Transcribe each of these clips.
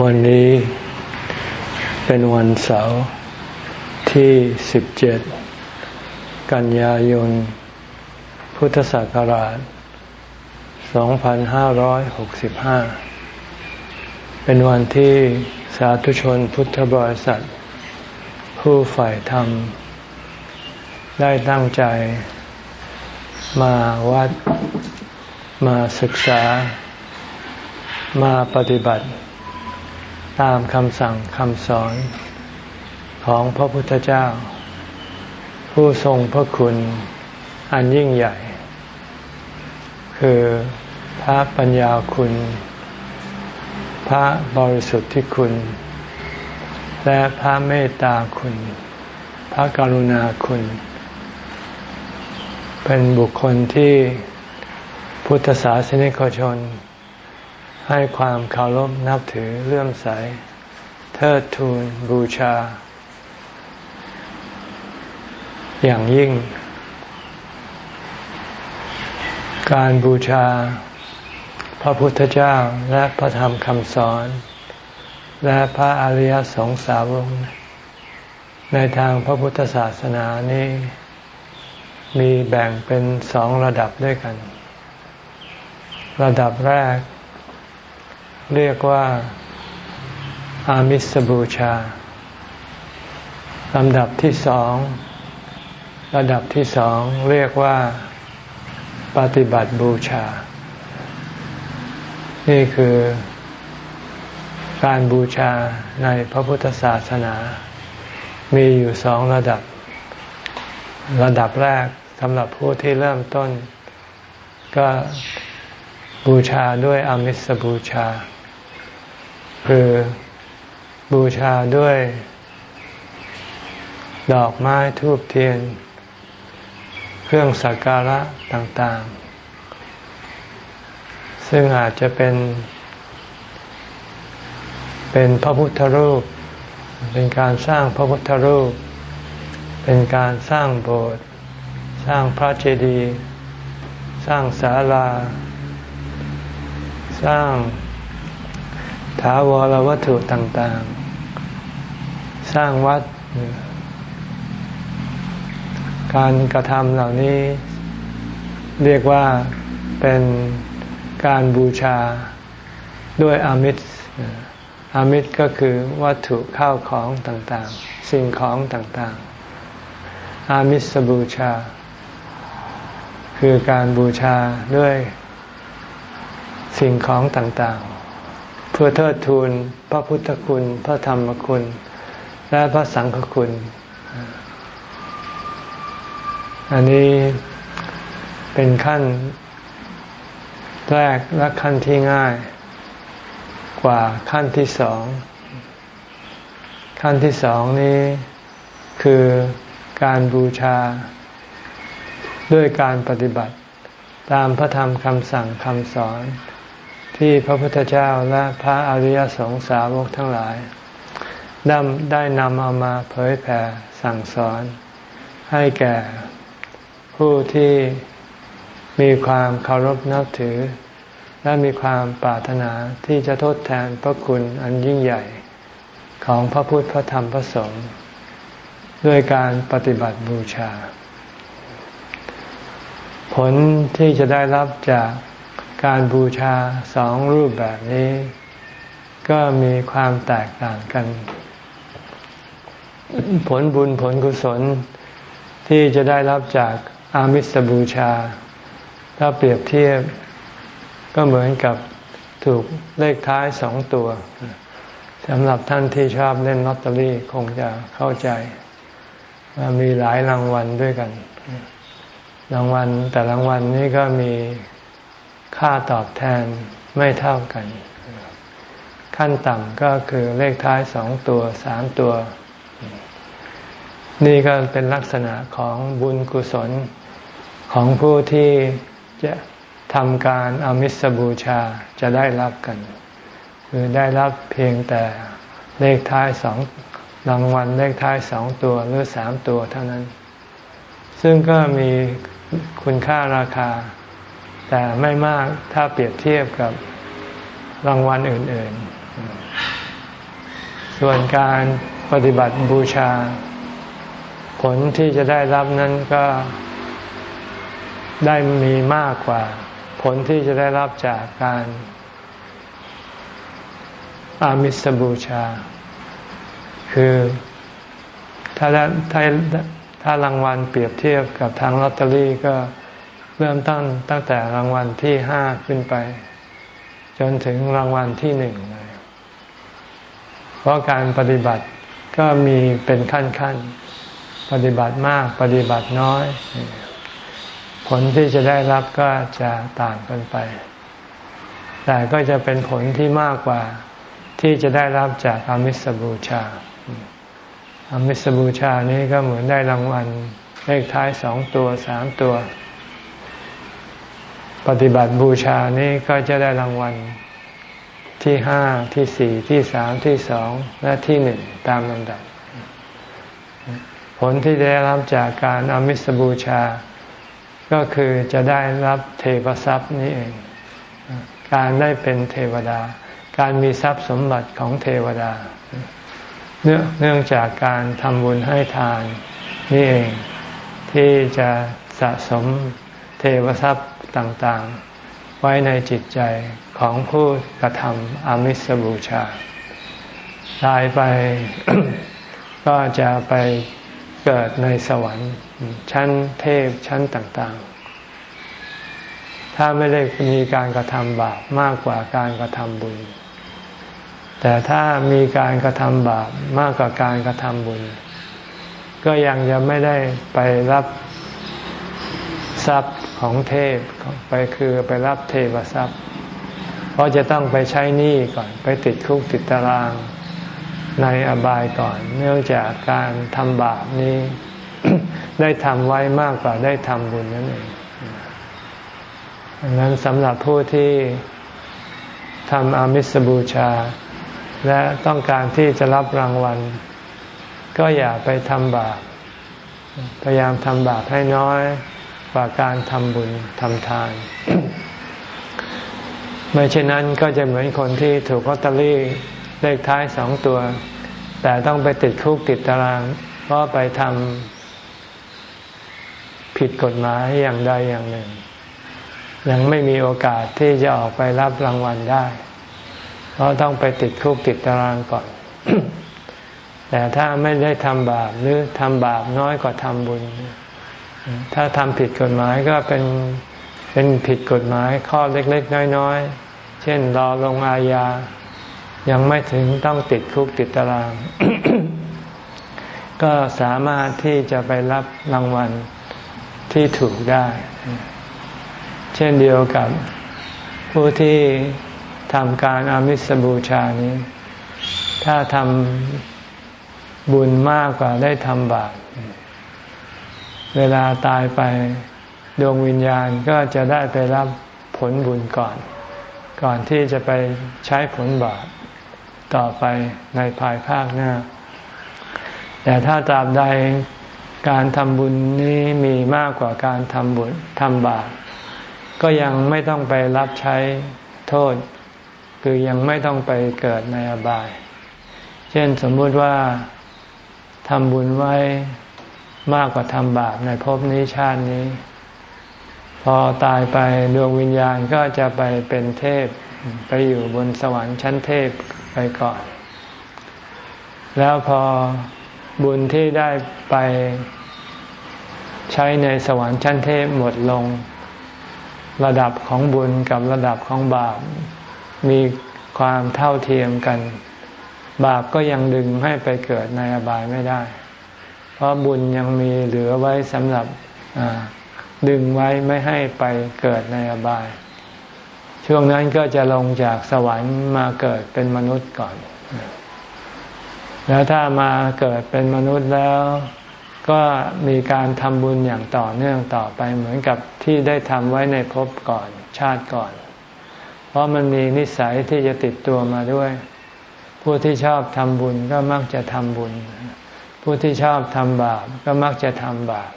วันนี้เป็นวันเสาร์ที่ 17 กันยายน พุทธศักราช 2565 เป็นวันที่สาธุชนพุทธบริษัท ผู้ฝ่ายธรรม ได้ตั้งใจมาวัดมาศึกษามาปฏิบัติ ตามคำสั่งคำสอนของพระพุทธเจ้า ผู้ทรงพระคุณอันยิ่งใหญ่ คือพระปัญญาคุณ พระบริสุทธิคุณ และพระเมตตาคุณ พระกรุณาคุณ เป็นบุคคลที่พุทธศาสนิกชน ให้ความเคารพนับถือเลื่อมใส เทิดทูนบูชา อย่างยิ่ง การบูชา พระพุทธเจ้าและพระธรรมคำสอน และพระอริยสงสาวงในทางพระพุทธศาสนานี้ มีแบ่งเป็นสองระดับด้วยกัน ระดับแรก เรียกว่าอามิสบูชาลำดับที่สอง ระดับที่สองเรียกว่าปฏิบัติบูชา นี่คือการบูชาในพระพุทธศาสนา มีอยู่สองระดับ ระดับแรกสำหรับผู้ที่เริ่มต้น ก็บูชาด้วยอามิสบูชา คือบูชาด้วยดอกไม้ทูบเทียน เครื่องสักการะต่างๆ ซึ่งอาจจะเป็น เป็นพระพุทธรูป เป็นการสร้างพระพุทธรูป เป็นการสร้างโบสถ์สร้างพระเจดีย์สร้างศาลา สร้าง ถาวรวัตถุต่างๆ สร้างวัด การกระทำเหล่านี้ เรียกว่าเป็นการบูชาด้วยอามิตรอามิตรก็คือวัตถุข้าวของต่างๆ สิ่งของต่างๆ อามิสบูชา คือการบูชาด้วยสิ่งของต่าง เพื่อเทิดทูนพระพุทธคุณ พระธรรมคุณ และพระสังฆคุณ อันนี้เป็นขั้นแรกและขั้นที่ง่ายกว่าขั้นที่สอง ขั้นที่สองนี้คือการบูชา ด้วยการปฏิบัติตามพระธรรมคำสั่งคำสอน ที่พระพุทธเจ้าและพระอริยสงสาวกทั้งหลายได้ได้นำเอามาเผยแผ่สั่งสอน ให้แก่ผู้ที่มีความเคารพนับถือ และมีความปรารถนาที่จะทดแทนพระคุณอันยิ่งใหญ่ของพระพุทธพระธรรมพระสงฆ์ด้วยการปฏิบัติบูชา ผลที่จะได้รับจาก การบูชาสองรูปแบบนี้ ก็มีความแตกต่างกัน ผลบุญผลกุศลที่จะได้รับจากอามิสบูชา ถ้าเปรียบเทียบก็เหมือนกับถูกเลขท้ายสองตัวสำหรับท่านที่ชอบเล่นลอตเตอรี่คงจะเข้าใจว่ามีหลายรางวัลด้วยกัน รางวัลแต่รางวัลนี้ก็มี ค่าตอบแทนไม่เท่ากัน ขั้นต่ำก็คือเลขท้ายสองตัวสามตัว นี่ก็เป็นลักษณะของบุญกุศลของผู้ที่จะทำการอามิสบูชาจะได้รับกัน คือได้รับเพียงแต่เลขท้ายสองรางวัลเลขท้ายสองตัวหรือสามตัวเท่านั้น ซึ่งก็มีคุณค่าราคา แต่ไม่มากถ้าเปรียบเทียบกับรางวัลอื่น ๆ ส่วนการปฏิบัติบูชา ผลที่จะได้รับนั้นก็ได้มีมากกว่า ผลที่จะได้รับจากการอามิสบูชา คือถ้าถ้าถ้ารางวัลเปรียบเทียบกับทางลอตเตอรี่ก็ เริ่มต้นตั้งแต่รางวัลที่ห้าขึ้นไป จนถึงรางวัลที่หนึ่งเลยเพราะการปฏิบัติก็มีเป็นขั้นขั้นปฏิบัติมากปฏิบัติน้อย ผลที่จะได้รับก็จะต่างกันไป แต่ก็จะเป็นผลที่มากกว่าที่จะได้รับจากอามิสบูชาอามิสบูชานี้ก็เหมือนได้รางวัลเลขท้ายสองตัวสามตัว ปฏิบัติบูชานี้ก็จะได้รางวัลที่ห้าที่สี่ที่สามที่สองและที่หนึ่งตามลำดับ ผลที่ได้รับจากการอามิสบูชา ก็คือจะได้รับเทวทรัพย์นี้เอง การได้เป็นเทวดา การมีทรัพย์สมบัติของเทวดา เนื่องจากการทำบุญให้ทานนี่เองที่จะสะสม เทวทรัพย์ต่างๆ ไว้ในจิตใจของผู้กระทำอมิสบูชา ตายไปก็จะไปเกิดในสวรรค์ชั้นเทพชั้นต่างๆ ถ้าไม่ได้มีการกระทำบาปมากกว่าการกระทำบุญ แต่ถ้ามีการกระทำบาปมากกว่าการกระทำบุญ ก็ยังจะไม่ได้ไปรับทรัพย์ ของเทพไปคือไปรับเทวทรัพย์ เพราะจะต้องไปใช้หนี้ก่อน ไปติดคุกติดตารางในอบายก่อน เนื่องจากการทำบาปนี้ ได้ทำไว้มากกว่าได้ทำบุญนั่นเองดังนั้นสำหรับผู้ที่ทำอามิสบูชา และต้องการที่จะรับรางวัล ก็อย่าไปทำบาปพยายามทำบาปให้น้อย กว่าการทำบุญทำทาน ไม่เช่นนั้นก็จะเหมือนคนที่ถูกลอตเตอรี่เลขท้ายสองตัว แต่ต้องไปติดคุกติดตาราง เพราะไปทำผิดกฎหมายอย่างใดอย่างหนึ่ง ยังไม่มีโอกาสที่จะออกไปรับรางวัลได้ เพราะต้องไปติดคุกติดตารางก่อนแต่ถ้าไม่ได้ทำบาปหรือทำบาปน้อยกว่าทำบุญ ถ้าทำผิดกฎหมายก็เป็นเป็นผิดกฎหมายข้อเล็กๆ น้อยๆ เช่นรอลงอาญา ยังไม่ถึงต้องติดคุกติดตาราง ก็สามารถที่จะไปรับรางวัลที่ถูกได้ เช่นเดียวกับผู้ที่ทำการอามิสบูชานี้ ถ้าทำบุญมากกว่าได้ทำบาป เวลาตายไปดวงวิญญาณก็จะได้ไปรับผลบุญก่อน ก่อนที่จะไปใช้ผลบาปต่อไปในภายภาคหน้า แต่ถ้าตราบใดการทำบุญนี้มีมากกว่าการทำบุญทำบาปก็ยังไม่ต้องไปรับใช้โทษ คือยังไม่ต้องไปเกิดในอบาย เช่นสมมุติว่าทำบุญไว้ มากกว่าทำบาปในภพนี้ชาตินี้ พอตายไปดวงวิญญาณก็จะไปเป็นเทพ ไปอยู่บนสวรรค์ชั้นเทพไปก่อน แล้วพอบุญที่ได้ไปใช้ในสวรรค์ชั้นเทพหมดลง ระดับของบุญกับระดับของบาป มีความเท่าเทียมกัน บาปก็ยังดึงให้ไปเกิดในอบายไม่ได้ ราะบุญยังมีเหลือไว้สำหรับดึงไว้ไม่ให้ไปเกิดในอบาย ช่วงนั้นก็จะลงจากสวรรค์มาเกิดเป็นมนุษย์ก่อน แล้วถ้ามาเกิดเป็นมนุษย์แล้วก็มีการทำบุญอย่างต่อเนื่องต่อไปเหมือนกับที่ได้ทำไว้ในภพก่อนชาติก่อน เพราะมันมีนิสัยที่จะติดตัวมาด้วย ผู้ที่ชอบทำบุญก็มักจะทำบุญ ผู้ที่ชอบทำบาปก็มักจะทำบาป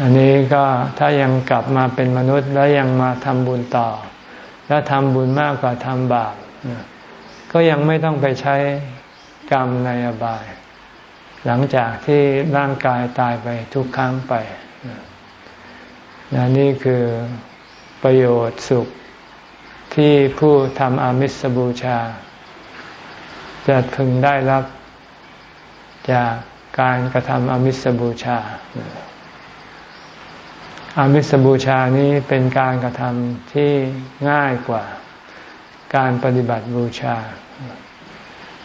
อันนี้ก็ถ้ายังกลับมาเป็นมนุษย์แล้วยังมาทำบุญต่อ แล้วทำบุญมากกว่าทำบาป ก็ยังไม่ต้องไปใช้กรรมในอบาย หลังจากที่ร่างกายตายไปทุกครั้งไปนนี่คือประโยชน์สุขที่ผู้ทำอามิสบูชา จะพึงได้รับ จากการกระทำอมิสบูชา อามิสบูชานี้เป็นการกระทำที่ง่ายกว่า การปฏิบัติบูชา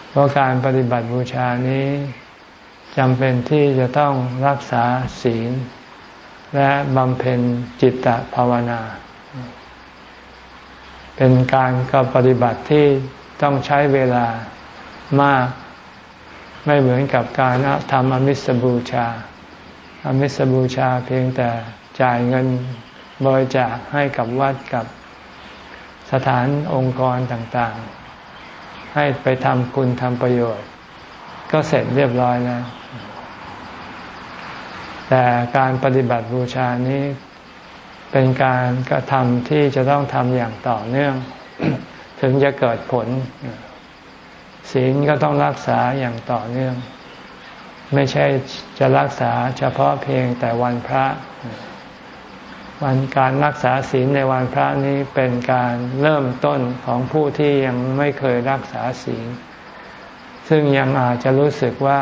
เพราะการปฏิบัติบูชานี้จำเป็นที่จะต้องรักษาศีล และบำเพ็ญจิตตภาวนา เป็นการกับปฏิบัติที่ต้องใช้เวลามาก ไม่เหมือนกับการทำอมิสบูชา อมิสบูชาเพียงแต่จ่ายเงินบริจาคให้กับวัดกับสถานองค์กรต่างๆ ให้ไปทำคุณทำประโยชน์ ก็เสร็จเรียบร้อยแล้ว แต่การปฏิบัติบูชานี้เป็นการกระทำที่จะต้องทำอย่างต่อเนื่อง ถึงจะเกิดผล ศีลก็ต้องรักษาอย่างต่อเนื่อง ไม่ใช่จะรักษาเฉพาะเพียงแต่วันพระ วันการรักษาศีลในวันพระนี้เป็นการเริ่มต้นของผู้ที่ยังไม่เคยรักษาศีล ซึ่งยังอาจจะรู้สึกว่า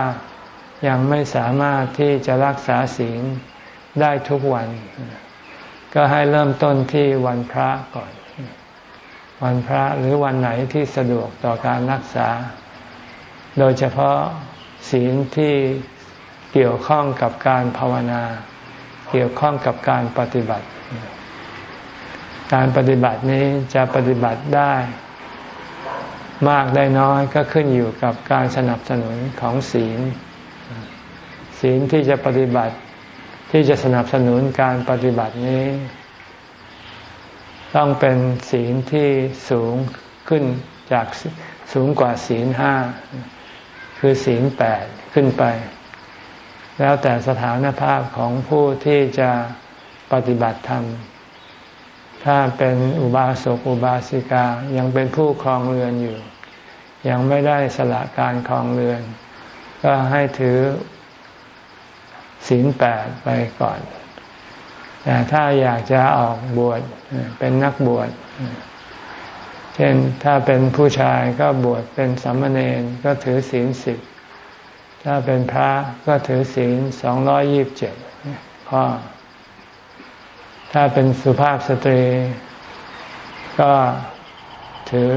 ยังไม่สามารถที่จะรักษาศีลได้ทุกวัน ก็ให้เริ่มต้นที่วันพระก่อน วันพระหรือวันไหนที่สะดวกต่อการรักษา โดยเฉพาะศีลที่เกี่ยวข้องกับการภาวนา เกี่ยวข้องกับการปฏิบัติ การปฏิบัตินี้จะปฏิบัติได้ มากได้น้อยก็ขึ้นอยู่กับการสนับสนุนของศีล ศีลที่จะปฏิบัติที่จะสนับสนุนการปฏิบัตินี้ ต้องเป็นศีลที่สูงขึ้นจากสูงกว่าศีลห้าคือศีลแปดขึ้นไป แล้วแต่สถานภาพของผู้ที่จะปฏิบัติธรรม ถ้าเป็นอุบาสกอุบาสิกายังเป็นผู้ครองเรือนอยู่ ยังไม่ได้สละการครองเรือน ก็ให้ถือศีลแปดไปก่อน แต่ถ้าอยากจะออกบวชเป็นนักบวชเช่นถ้าเป็นผู้ชายก็บวชเป็นสัมมเนนก็ถือศีลสิบถ้าเป็นพระก็ถือศีลสองร้อยยิบเจ็ดข้อ ถ้าเป็นสุภาพสตรี ก็ถือ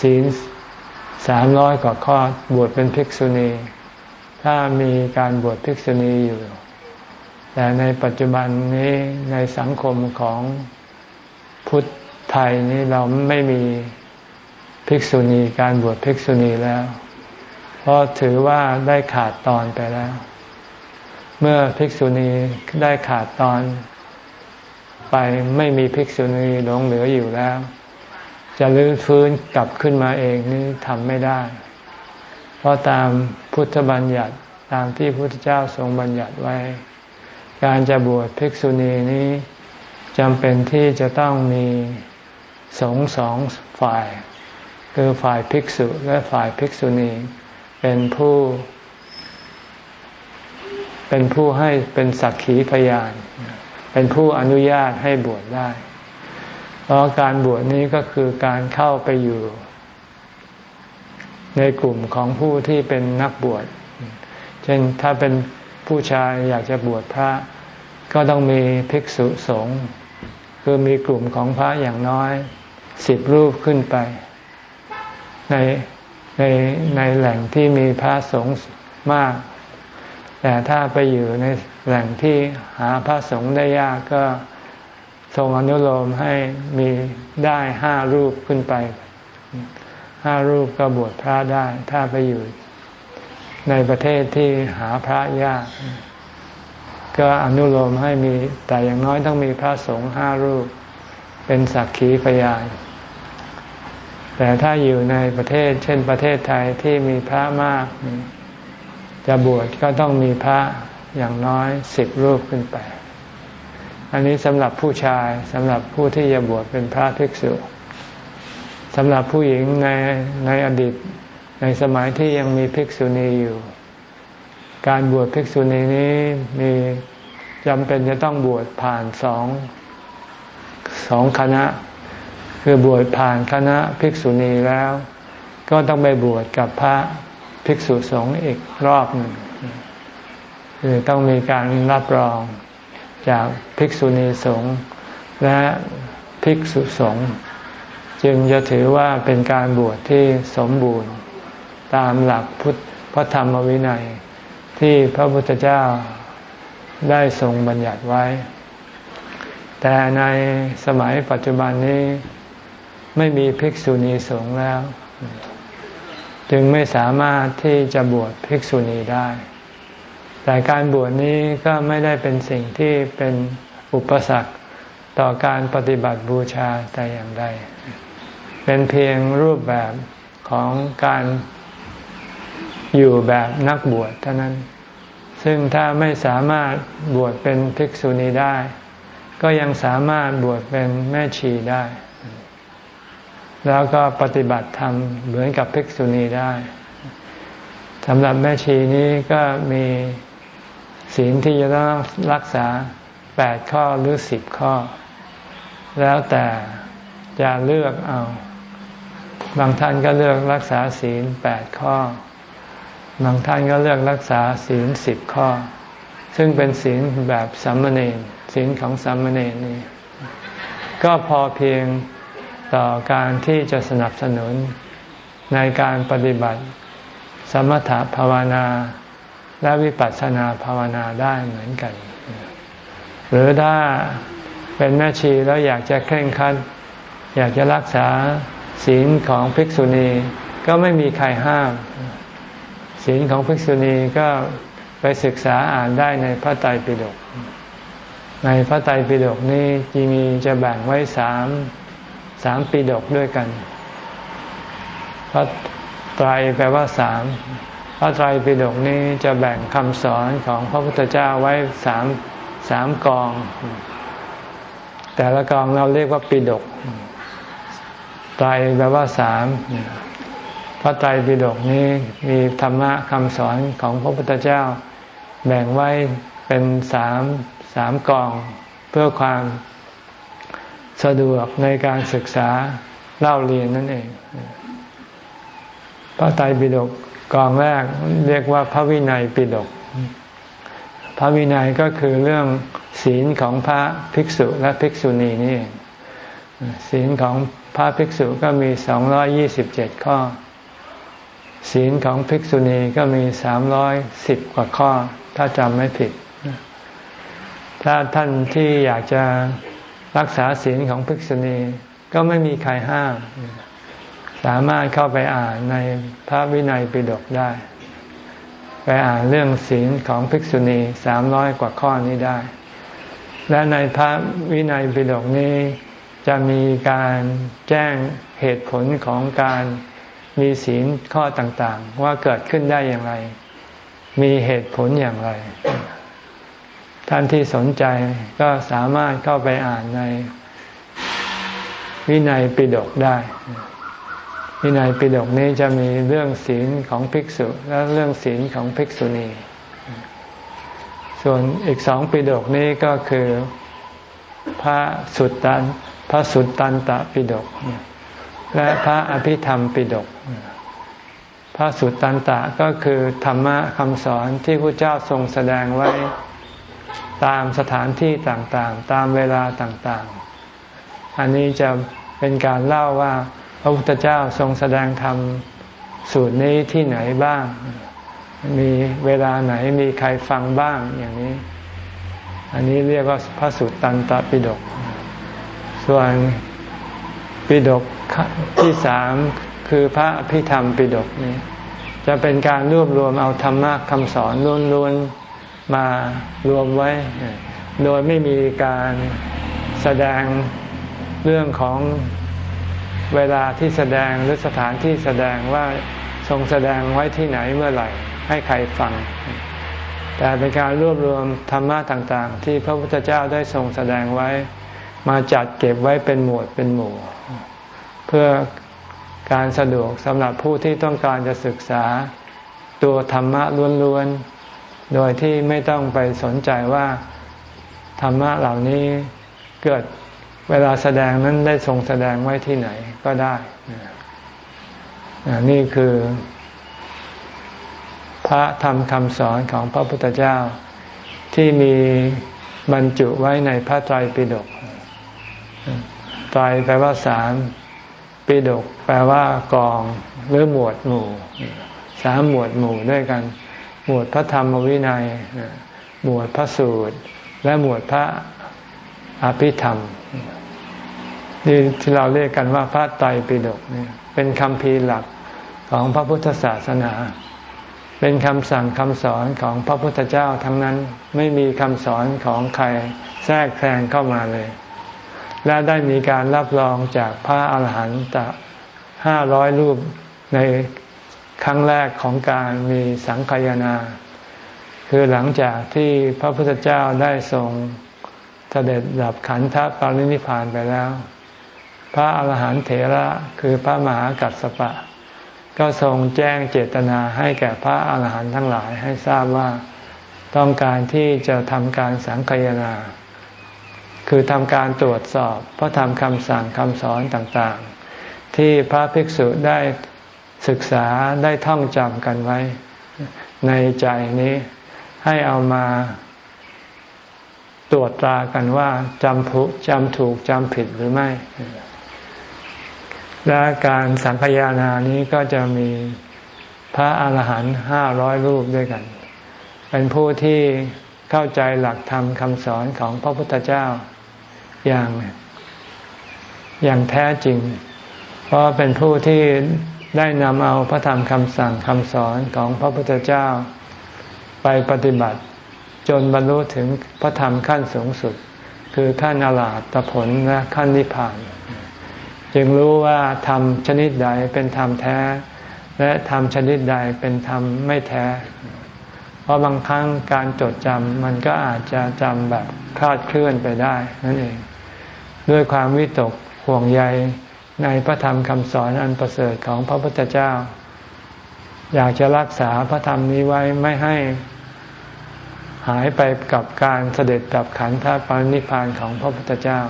ศีลสามร้อยกว่าข้อบวชเป็นภิกษุณี ถ้ามีการบวชภิกษุณีอยู่ แต่ในปัจจุบันนี้ในสังคมของพุทธไทยนี้เราไม่มีภิกษุณีการบวชภิกษุณีแล้ว เพราะถือว่าได้ขาดตอนไปแล้ว เมื่อภิกษุณีได้ขาดตอน ไปไม่มีภิกษุณีหลงเหลืออยู่แล้ว จะลื้อฟื้นกลับขึ้นมาเองนี่ทำไม่ได้ เพราะตามพุทธบัญญัติตามที่พระพุทธเจ้าทรงบัญญัติไว้ การจะบวชภิกษุณีนี้จำเป็นที่จะต้องมีสงสองฝ่าย คือฝ่ายภิกษุและฝ่ายภิกษุณี เป็นผู้ เป็นผู้ให้เป็นสักขีพยาน เป็นผู้อนุญาตให้บวชได้ เพราะการบวชนี้ก็คือการเข้าไปอยู่ ในกลุ่มของผู้ที่เป็นนักบวช เช่นถ้าเป็น ผู้ชายอยากจะบวชพระ ก็ต้องมีภิกษุสงฆ์คือมีกลุ่มของพระอย่างน้อยสิบรูปขึ้นไป ในในในแหล่งที่มีพระสงฆ์มาก แต่ถ้าไปอยู่ในแหล่งที่หาพระสงฆ์ได้ยากก็ทรงอนุโลมให้มีได้ห้ารูปขึ้นไปห้ารูปก็บวชพระได้ ถ้าไปอยู่ ในประเทศที่หาพระยาก ก็อนุโลมให้มีแต่อย่างน้อยต้องมีพระสงฆ์ห้ารูป เป็นสักขีพยาน แต่ถ้าอยู่ในประเทศ เช่นประเทศไทยที่มีพระมาก จะบวชก็ต้องมีพระอย่างน้อยสิบรูปขึ้นไป อันนี้สำหรับผู้ชายสำหรับผู้ที่จะบวชเป็นพระภิกษุสำหรับผู้หญิงในในอดีต ในสมัยที่ยังมีภิกษุณีอยู่ การบวชภิกษุณีนี้มีจำเป็นจะต้องบวชผ่านสองสองคณะ คือบวชผ่านคณะภิกษุณีแล้ว ก็ต้องไปบวชกับพระภิกษุสงฆ์อีกรอบหนึ่งคือต้องมีการรับรองจากภิกษุณีสงฆ์และภิกษุสงฆ์จึงจะถือว่าเป็นการบวชที่สมบูรณ์ ตามหลักพุทธพระธรรมวินัย ที่พระพุทธเจ้าได้ทรงบัญญัติไว้ แต่ในสมัยปัจจุบันนี้ไม่มีภิกษุณีสงฆ์แล้ว จึงไม่สามารถที่จะบวชภิกษุณีได้ แต่การบวชนี้ก็ไม่ได้เป็นสิ่งที่เป็นอุปสรรคต่อการปฏิบัติบูชาแต่อย่างใด เป็นเพียงรูปแบบของการ อยู่แบบนักบวชเท่านั้น ซึ่งถ้าไม่สามารถบวชเป็นภิกษุณีได้ ก็ยังสามารถบวชเป็นแม่ชีได้ แล้วก็ปฏิบัติธรรมเหมือนกับภิกษุณีได้สำหรับแม่ชีนี้ก็มีศีลที่จะต้องรักษาแปดข้อหรือสิบข้อ แล้วแต่จะเลือกเอา บางท่านก็เลือกรักษาศีลแปดข้อ บางท่านก็เลือกรักษาศีลสิบข้อ ซึ่งเป็นศีลแบบสัมมเนศีลของสัมมเนนี่ก็พอเพียงต่อการที่จะสนับสนุนในการปฏิบัติ สมถภาวนาและวิปัสสนาภาวนาได้เหมือนกัน หรือถ้าเป็นแม่ชีแล้วอยากจะเคร่งครัดอยากจะรักษาศีลของภิกษุณีก็ไม่มีใครห้าม ศีลของภิกษุณีก็ไปศึกษาอ่านได้ในพระไตรปิฎกในพระไตรปิฎกนี้จะมีจะแบ่งไว้สามสามปิฎกด้วยกัน พระไตรแปลว่าสามพระไตรปิฎกนี้จะแบ่งคำสอนของพระพุทธเจ้าไว้สามสามกอง แต่ละกองเราเรียกว่าปิฎกไตรแปลว่าสาม พระไตรปิฎกนี้มีธรรมะคำสอนของพระพุทธเจ้า แบ่งไว้เป็นสามสามกองเพื่อความสะดวกในการศึกษาเล่าเรียนนั่นเอง พระไตรปิฎกกองแรกเรียกว่าพระวินัยปิฎก พระวินัยก็คือเรื่องศีลของพระภิกษุและภิกษุณีนี่ศีลของพระภิกษุก็มีสองร้อยยี่สิบเจ็ดข้อ ศีลของภิกษุณีก็มีสามร้อยสิบกว่าข้อ ถ้าจำไม่ผิด ถ้าท่านที่อยากจะรักษาศีลของภิกษุณีก็ไม่มีใครห้าม สามารถเข้าไปอ่านในพระวินัยปิฎกได้ ไปอ่านเรื่องศีลของภิกษุณีสามร้อยกว่าข้อนี้ได้ และในพระวินัยปิฎกนี้จะมีการแจ้งเหตุผลของการ มีศีลข้อต่างๆ ว่าเกิดขึ้นได้อย่างไร มีเหตุผลอย่างไร ท่านที่สนใจก็สามารถเข้าไปอ่านในวินัยปิฎกได้ วินัยปิฎกนี้จะมีเรื่องศีลของภิกษุ และเรื่องศีลของภิกษุณี ส่วนอีกสองปิฎกนี้ก็คือพระสุตตันพระสุตตันตปิฎก และพระอภิธรรมปิฎกพระสุตตันตะก็คือธรรมะคำสอนที่พระเจ้าทรงแสดงไว้ตามสถานที่ต่างๆ ตามเวลาต่างๆ อันนี้จะเป็นการเล่าว่าพระพุทธเจ้าทรงแสดงธรรมสูตรนี้ที่ไหนบ้าง มีเวลาไหนมีใครฟังบ้างอย่างนี้ อันนี้เรียกว่าพระสุตตันตปิฎกส่วน ปิฎกที่สามคือพระพิธรรมปิฎกนี้ จะเป็นการรวบรวมเอาธรรมะคำสอนล้วนๆมารวมไว้ โดยไม่มีการแสดงเรื่องของเวลาที่แสดงหรือสถานที่แสดงว่าทรงแสดงไว้ที่ไหนเมื่อไหร่ให้ใครฟัง แต่เป็นการรวบรวมธรรมะต่างๆ ที่พระพุทธเจ้าได้ทรงแสดงไว้ มาจัดเก็บไว้เป็นหมวดเป็นหมู่ เพื่อการสะดวกสำหรับผู้ที่ต้องการจะศึกษาตัวธรรมะล้วนๆ โดยที่ไม่ต้องไปสนใจว่าธรรมะเหล่านี้เกิดเวลาแสดงนั้นได้ทรงแสดงไว้ที่ไหนก็ได้ นี่คือ พระธรรมคำสอนของพระพุทธเจ้าที่มีบรรจุไว้ในพระไตรปิฎก ไตรแปลว่าสามปิฎกแปลว่ากองหรือหมวดหมู่สามหมวดหมู่ด้วยกัน หมวดพระธรรมวินัย หมวดพระสูตร และหมวดพระอภิธรรมนี่ที่เราเรียกกันว่าพระไตรปิฎกนี่เป็นคำพีหลักของพระพุทธศาสนา เป็นคำสั่งคำสอนของพระพุทธเจ้าทั้งนั้นไม่มีคำสอนของใครแทรกแซงเข้ามาเลย และได้มีการรับรองจากพระอาหารหันตะห้าร้อยรูปในครั้งแรกของการมีสังคยนา คือหลังจากที่พระพุทธเจ้าได้ทรงเสด็จดับขันธปรินิพานไปแล้ว พระอาหารหันต์เถระคือพระมหากัสสปะ ก็ทรงแจ้งเจตนาให้แก่พระอาหารหันต์ทั้งหลายให้ทราบว่าต้องการที่จะทำการสังคยนา คือทำการตรวจสอบพระธรรมคำสั่งคำสอนต่างๆ ที่พระภิกษุได้ศึกษาได้ท่องจำกันไว้ ในใจนี้ให้เอามาตรวจตรากันว่าจำผูจำถูกจำผิดหรือไม่ และการสังคยานานี้ก็จะมีพระอาหารหันต์ห้าร้อยรูปด้วยกัน เป็นผู้ที่เข้าใจหลักธรรมคำสอนของพระพุทธเจ้า อย่างอย่างแท้จริง เพราะเป็นผู้ที่ได้นำเอาพระธรรมคำสั่งคำสอนของพระพุทธเจ้าไปปฏิบัติ จนบรรลุถึงพระธรรมขั้นสูงสุด คือขั้นอรหัตผลและขั้นนิพพาน จึงรู้ว่าธรรมชนิดใดเป็นธรรมแท้ และธรรมชนิดใดเป็นธรรมไม่แท้ เพราะบางครั้งการจดจำมันก็อาจจะจำแบบคลาดเคลื่อนไปได้นั่นเอง ด้วยความวิตกห่วงใยในพระธรรมคำสอนอันประเสริฐของพระพุทธเจ้า อยากจะรักษาพระธรรมนี้ไว้ไม่ให้หายไปกับการเสด็จดับขันธปานิพานของพระพุทธเจ้า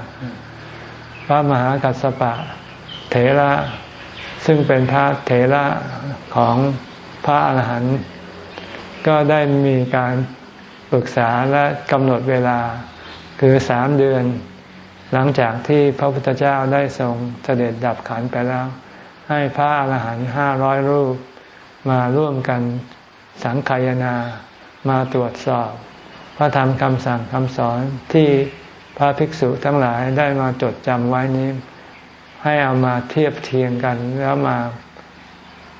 พระมหากัสสปะเถระซึ่งเป็นพระเถระของพระอาหารหันต์ก็ได้มีการปรึกษาและกำหนดเวลาคือสามเดือน หลังจากที่พระพุทธเจ้าได้ทรงเสด็จดับขันไปแล้ว ให้พระอาหารหันต์ห้าร้อยรูปมาร่วมกันสังขายนามาตรวจสอบ พระธรรมคำสั่งคำสอนที่พระภิกษุทั้งหลายได้มาจดจำไว้นี้ ให้เอามาเทียบเทียงกันแล้วมา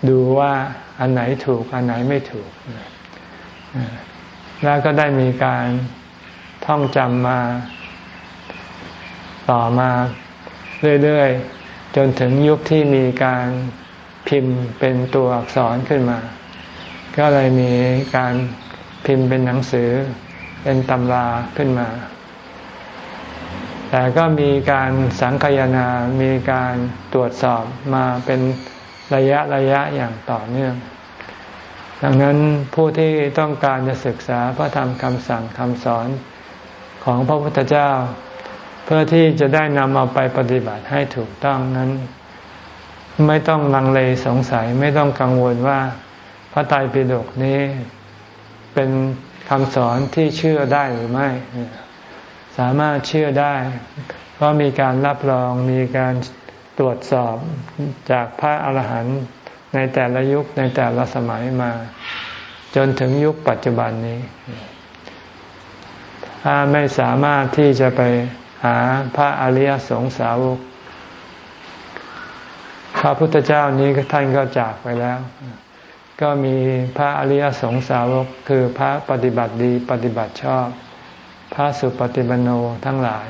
ดูว่าอันไหนถูกอันไหนไม่ถูก แล้วก็ได้มีการท่องจำมา ต่อมาเรื่อยๆ จนถึงยุคที่มีการพิมพ์เป็นตัวอักษรขึ้นมา ก็เลยมีการพิมพ์เป็นหนังสือ เป็นตำราขึ้นมา แต่ก็มีการสังคยนา มีการตรวจสอบมาเป็นระยะระยะอย่างต่อเนื่อง ดังนั้นผู้ที่ต้องการจะศึกษาพระธรรมคำสั่งคำสอนของพระพุทธเจ้า พื่อที่จะได้นำเอาไปปฏิบัติให้ถูกต้องนั้น ไม่ต้องลังเลสงสัยไม่ต้องกังวลว่าพระไตรปิฎกนี้เป็นคำสอนที่เชื่อได้หรือไม่ สามารถเชื่อได้ เพราะมีการรับรองมีการตรวจสอบจากพระอาหารหันต์ในแต่ละยุคในแต่ละสมัยมา จนถึงยุคปัจจุบันนี้ ถ้าไม่สามารถที่จะไป หาพระอริยสงสาวก พระพุทธเจ้านี้ท่านก็จากไปแล้ว ก็มีพระอริยสงสาวก คือพระปฏิบัติดีปฏิบัติชอบ พระสุปฏิบันโนทั้งหลาย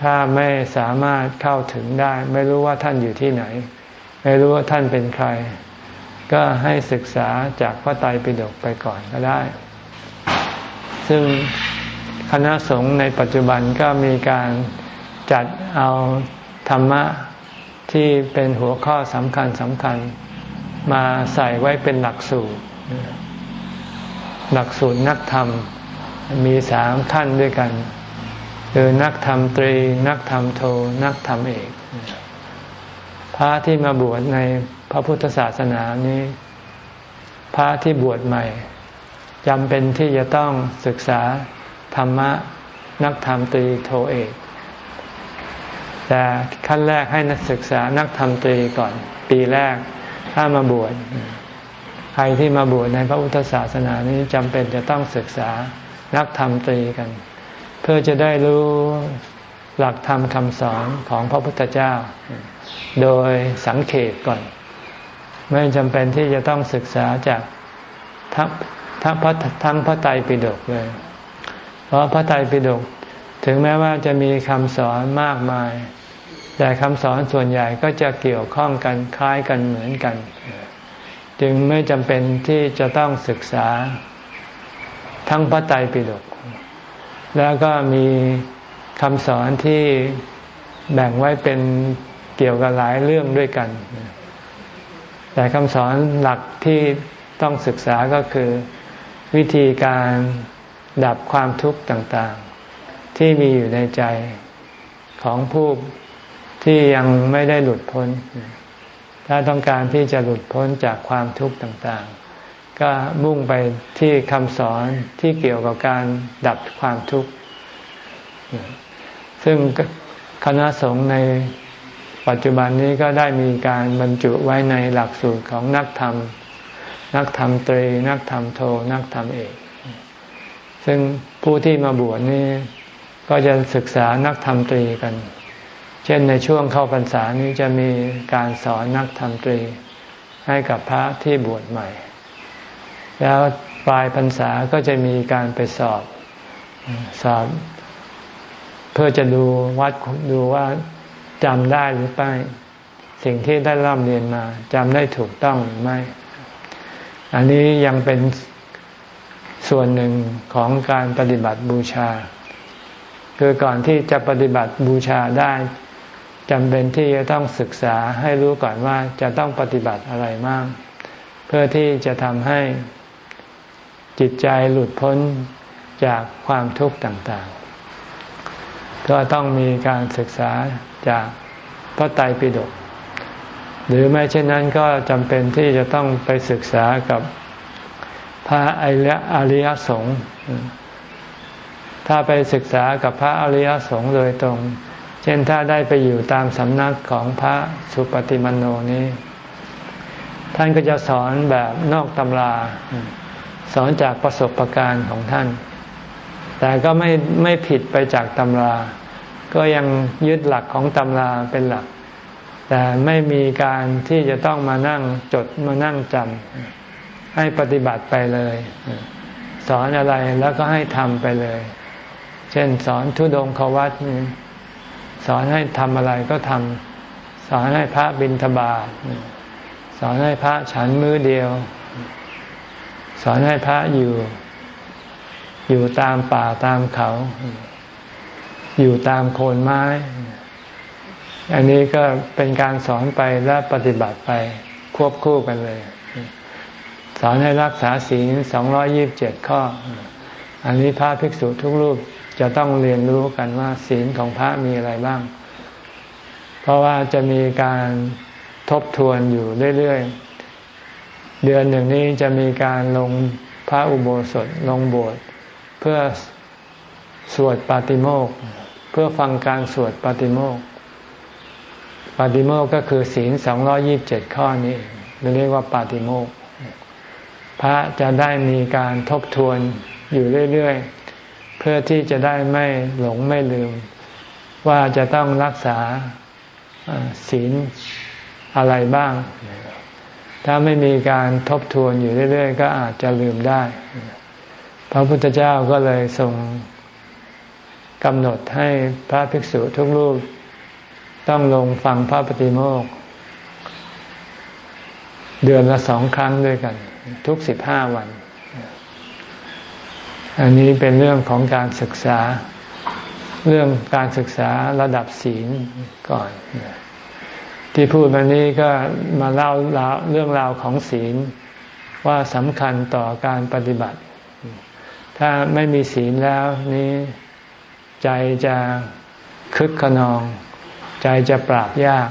ถ้าไม่สามารถเข้าถึงได้ ไม่รู้ว่าท่านอยู่ที่ไหน ไม่รู้ว่าท่านเป็นใคร ก็ให้ศึกษาจากพระไตรปิฎกไปก่อนก็ได้ ซึ่ง คณะสงฆ์ในปัจจุบันก็มีการจัดเอาธรรมะที่เป็นหัวข้อสำคัญสำคัญมาใส่ไว้เป็นหลักสูตร หลักสูตรนักธรรมมีสามขั้นด้วยกัน คือนักธรรมตรี นักธรรมโท นักธรรมเอก พระที่มาบวชในพระพุทธศาสนานี้ พระที่บวชใหม่จำเป็นที่จะต้องศึกษา ธรรมะนักธรรมตรีโทเอกแต่ขั้นแรกให้นักศึกษานักธรรมตรีก่อน ปีแรกถ้ามาบวชใครที่มาบวชในพระพุทธศาสนานี้จำเป็นจะต้องศึกษานักธรรมตรีกัน เพื่อจะได้รู้หลักธรรมคำสอนของพระพุทธเจ้า โดยสังเขตก่อน ไม่จำเป็นที่จะต้องศึกษาจากทั้งทั้งพระทั้งพระไตรปิฎกเลย เพราะพระไตรปิฎกถึงแม้ว่าจะมีคำสอนมากมาย แต่คำสอนส่วนใหญ่ก็จะเกี่ยวข้องกันคล้ายกันเหมือนกัน จึงไม่จำเป็นที่จะต้องศึกษาทั้งพระไตรปิฎกแล้วก็มีคำสอนที่แบ่งไว้เป็นเกี่ยวกับหลายเรื่องด้วยกัน แต่คำสอนหลักที่ต้องศึกษาก็คือวิธีการ ดับความทุกข์ต่างๆ ที่มีอยู่ในใจของผู้ที่ยังไม่ได้หลุดพ้น ถ้าต้องการที่จะหลุดพ้นจากความทุกข์ต่างๆ ก็มุ่งไปที่คำสอนที่เกี่ยวกับการดับความทุกข์ ซึ่งคณะสงฆ์ในปัจจุบันนี้ก็ได้มีการบรรจุไว้ในหลักสูตรของนักธรรม นักธรรมตรี นักธรรมโท นักธรรมเอก ซึ่งผู้ที่มาบวชนี่ก็จะศึกษานักธรรมตรีกัน เช่นในช่วงเข้าพรรษานี้จะมีการสอนนักธรรมตรี ให้กับพระที่บวชใหม่ แล้วปลายพรรษาก็จะมีการไปสอบสอบ เพื่อจะดูวัดดูว่าจำได้หรือไม่สิ่งที่ได้ร่ำเรียนมาจำได้ถูกต้องหรือไม่ อันนี้ยังเป็น ส่วนหนึ่งของการปฏิบัติบูชา คือก่อนที่จะปฏิบัติบูชาได้จำเป็นที่จะต้องศึกษาให้รู้ก่อนว่าจะต้องปฏิบัติอะไรมาก เพื่อที่จะทำให้จิตใจหลุดพ้นจากความทุกข์ต่างๆ ก็ต้องมีการศึกษาจากพระไตรปิฎกหรือไม่เช่นนั้นก็จำเป็นที่จะต้องไปศึกษากับ พระอริยสงฆ์ถ้าไปศึกษากับพระอริยสงฆ์โดยตรง เช่นถ้าได้ไปอยู่ตามสำนักของพระสุปฏิมโนนี้ ท่านก็จะสอนแบบนอกตำรา สอนจากประสบการณ์ของท่าน แต่ก็ไม่ไม่ผิดไปจากตำรา ก็ยังยึดหลักของตำราเป็นหลัก แต่ไม่มีการที่จะต้องมานั่งจดมานั่งจำ ให้ปฏิบัติไปเลย สอนอะไรแล้วก็ให้ทำไปเลย เช่นสอนทุดงควัตสอนให้ทำอะไรก็ทำสอนให้พระบิณฑบาตสอนให้พระฉันมือเดียว สอนให้พระอยู่ อยู่ตามป่าตามเขา อยู่ตามโคนไม้ อันนี้ก็เป็นการสอนไปและปฏิบัติไปควบคู่กันเลย สอนให้รักษาศีลสองร้อยิบเจ็ดข้อ อันนี้พระภิกษุทุกรูปจะต้องเรียนรู้กันว่าศีลของพระมีอะไรบ้าง เพราะว่าจะมีการทบทวนอยู่เรื่อยๆ เดือนหนึ่งนี้จะมีการลงพระอุโบสถลงโบสถ์เพื่อสวดปาติโมกเพื่อฟังการสวดปาติโมกปาติโมกก็คือศีลสองร้อยิบเจ็ดข้อนี้เรียกว่าปาติโมก พระจะได้มีการทบทวนอยู่เรื่อยๆ เพื่อที่จะได้ไม่หลงไม่ลืม ว่าจะต้องรักษาศีลอะไรบ้าง ถ้าไม่มีการทบทวนอยู่เรื่อย ๆ ก็อาจจะลืมได้ พระพุทธเจ้าก็เลยทรงกำหนดให้พระภิกษุทุกรูปต้องลงฟังพระปฏิโมกเดือนละสองครั้งด้วยกัน ทุกสิบห้าวัน อันนี้เป็นเรื่องของการศึกษา เรื่องการศึกษาระดับศีลก่อน ที่พูดมานี้ก็มาเล่าเรื่องราวของศีลว่าสำคัญต่อการปฏิบัติ ถ้าไม่มีศีลแล้วนี้ใจจะคึกขนอง ใจจะปราบยาก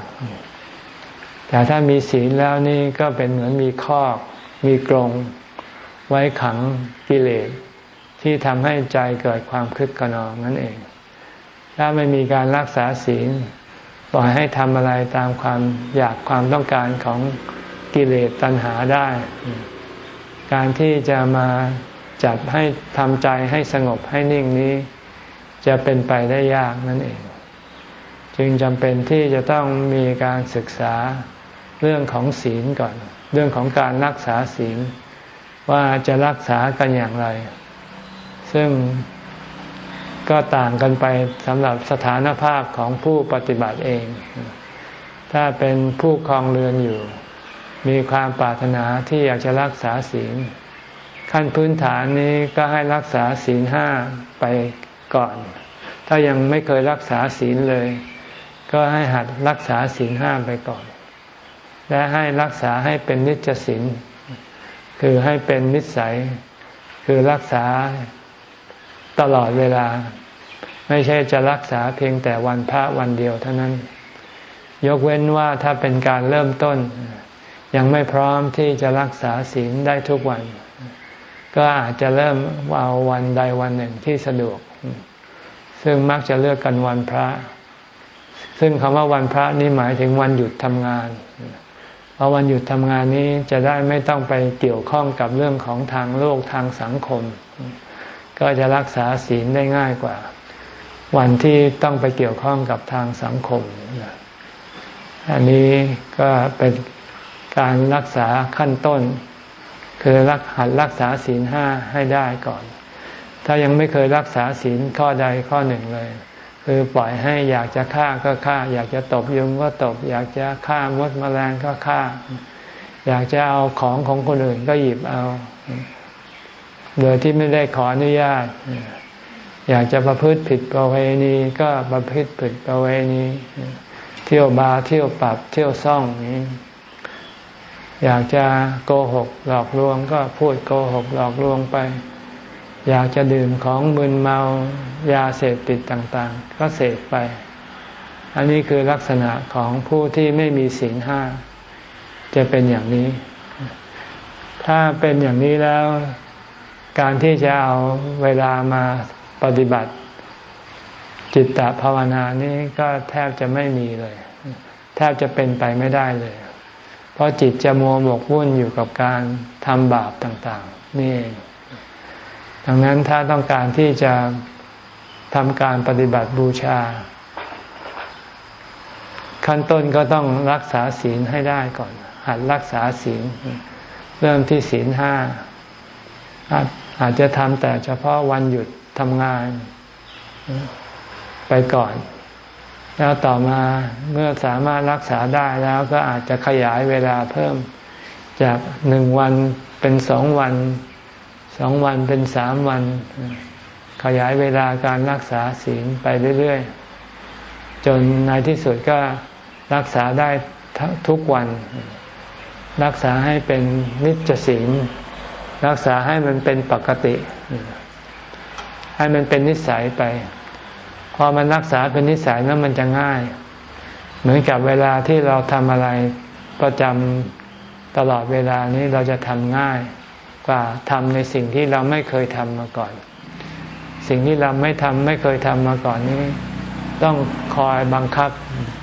แต่ถ้ามีศีลแล้วนี่ก็เป็นเหมือนมีคอก มีกรงไว้ขังกิเลสที่ทำให้ใจเกิดความคึกขนองนั่นเอง ถ้าไม่มีการรักษาศีลปล่อยให้ทำอะไรตามความอยากความต้องการของกิเลสตัณหาได้ การที่จะมาจับให้ทำใจให้สงบให้นิ่งนี้ จะเป็นไปได้ยากนั่นเอง จึงจำเป็นที่จะต้องมีการศึกษาเรื่องของศีลก่อน เรื่องของการรักษาศีลว่าจะรักษากันอย่างไร ซึ่งก็ต่างกันไปสำหรับสถานภาพของผู้ปฏิบัติเอง ถ้าเป็นผู้คลองเรือนอยู่ มีความปรารถนาที่อยากจะรักษาศีล ขั้นพื้นฐานนี้ก็ให้รักษาศีลห้าไปก่อน ถ้ายังไม่เคยรักษาศีลเลย ก็ให้หัดรักษาศีลห้าไปก่อน และให้รักษาให้เป็นนิจศีลคือให้เป็นนิสัย คือรักษาตลอดเวลา ไม่ใช่จะรักษาเพียงแต่วันพระวันเดียวเท่านั้น ยกเว้นว่าถ้าเป็นการเริ่มต้น ยังไม่พร้อมที่จะรักษาศีลได้ทุกวัน ก็อาจจะเริ่มเอาวันใดวันหนึ่งที่สะดวก ซึ่งมักจะเลือกกันวันพระ ซึ่งคำว่าวันพระนี้หมายถึงวันหยุดทำงานเราะวันหยุดทำงานนี้จะได้ไม่ต้องไปเกี่ยวข้องกับเรื่องของทางโลกทางสังคม ก็จะรักษาศีลได้ง่ายกว่า วันที่ต้องไปเกี่ยวข้องกับทางสังคม อันนี้ก็เป็นการรักษาขั้นต้น คือรักหัดรักษาศีลห้าให้ได้ก่อน ถ้ายังไม่เคยรักษาศีลข้อใดข้อหนึ่งเลย คือปล่อยให้อยากจะฆ่าก็ฆ่า อยากจะตบยุงก็ตบ อยากจะฆ่ามดแมลงก็ฆ่า อยากจะเอาของของคนอื่นก็หยิบเอา โดยที่ไม่ได้ขออนุญาต อยากจะประพฤติผิดประเวณีก็ประพฤติผิดประเวณี เที่ยวบาเที่ยวปรับเที่ยวซ่องนี้ อยากจะโกหกหลอกลวงก็พูดโกหกหลอกลวงไป อยากจะดื่มของมึนเมายาเสพติดต่างๆ ก็เสพไป อันนี้คือลักษณะของผู้ที่ไม่มีศีลห้าจะเป็นอย่างนี้ ถ้าเป็นอย่างนี้แล้ว การที่จะเอาเวลามาปฏิบัติ จิตตภาวนานี้ก็แทบจะไม่มีเลย แทบจะเป็นไปไม่ได้เลย เพราะจิตจะมัวหมกวุ่นอยู่กับการทำบาปต่าง ๆ นี่ ดังนั้นถ้าต้องการที่จะทำการปฏิบัติบูชา ขั้นต้นก็ต้องรักษาศีลให้ได้ก่อน หัดรักษาศีล เริ่มที่ศีลห้าอาจจะทำแต่เฉพาะวันหยุดทำงาน ไปก่อน แล้วต่อมาเมื่อสามารถรักษาได้แล้วก็อาจจะขยายเวลาเพิ่มจากหนึ่งวันเป็นสองวัน องวันเป็นสามวัน ขยายเวลาการรักษาศีลไปเรื่อยๆ จนในที่สุดก็รักษาได้ทุกวัน รักษาให้เป็นนิจศีลรักษาให้มันเป็นปกติ ให้มันเป็นนิสัยไป พอมันรักษาเป็นนิสัยนั้นมันจะง่าย เหมือนกับเวลาที่เราทำอะไรประจำตลอดเวลานี้เราจะทำง่าย กว่าทำในสิ่งที่เราไม่เคยทำมาก่อน สิ่งที่เราไม่ทำไม่เคยทำมาก่อนนี้ ต้องคอยบังคับ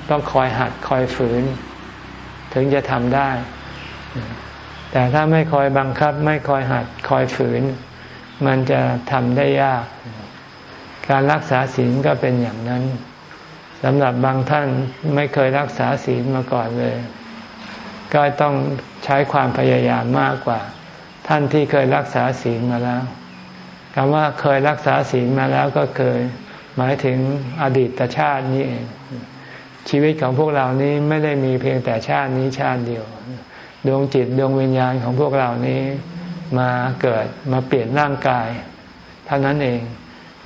ต้องคอยหัดคอยฝืน ถึงจะทำได้ แต่ถ้าไม่คอยบังคับ ไม่คอยหัดคอยฝืน มันจะทำได้ยาก การรักษาศีลก็เป็นอย่างนั้นสำหรับบางท่านไม่เคยรักษาศีลมาก่อนเลย ก็ต้องใช้ความพยายามมากกว่า ท่านที่เคยรักษาศีลมาแล้วคำว่าเคยรักษาศีลมาแล้วก็เคยหมายถึงอดีตชาตินี้เอง ชีวิตของพวกเรานี้ไม่ได้มีเพียงแต่ชาตินี้ชาติเดียว ดวงจิตดวงวิญญาณของพวกเรานี้มาเกิดมาเปลี่ยนร่างกายเท่านั้นเอง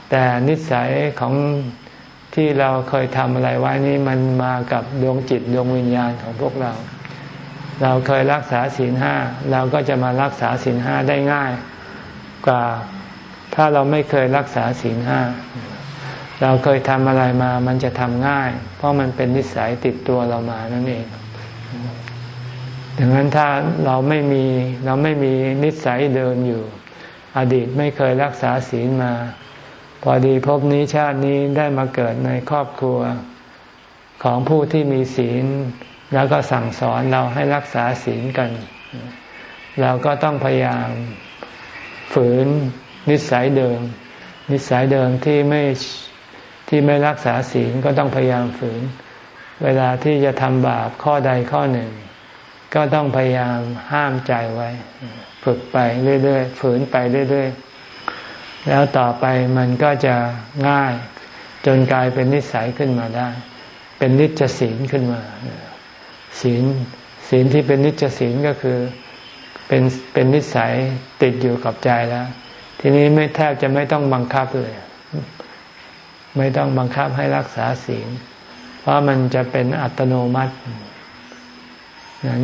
แต่นิสัยของที่เราเคยทำอะไรไว้นี่มันมากับดวงจิตดวงวิญญาณของพวกเรา เราเคยรักษาศีลห้าเราก็จะมารักษาศีลห้าได้ง่าย กว่าถ้าเราไม่เคยรักษาศีลห้าเราเคยทำอะไรมามันจะทำง่าย เพราะมันเป็นนิสัยติดตัวเรามานั่นเองดังนั้นถ้าเราไม่มีเราไม่มีนิสัยเดินอยู่ อดีตไม่เคยรักษาศีลมา พอดีพบนี้ชาตินี้ได้มาเกิดในครอบครัวของผู้ที่มีศีล แล้วก็สั่งสอนเราให้รักษาศีลกัน เราก็ต้องพยายามฝืนนิสัยเดิม นิสัยเดิมที่ไม่ที่ไม่รักษาศีลก็ต้องพยายามฝืน เวลาที่จะทำบาปข้อใดข้อหนึ่ง ก็ต้องพยายามห้ามใจไว้ ฝึกไปเรื่อยๆฝืนไปเรื่อยๆ แล้วต่อไปมันก็จะง่ายจนกลายเป็นนิสัยขึ้นมาได้ เป็นนิจศีลขึ้นมา ศีลศีลที่เป็นนิจศีลก็คือเป็นเป็นนิสัยติดอยู่กับใจแล้ว ทีนี้ไม่แทบจะไม่ต้องบังคับเลย ไม่ต้องบังคับให้รักษาศีล เพราะมันจะเป็นอัตโนมัติ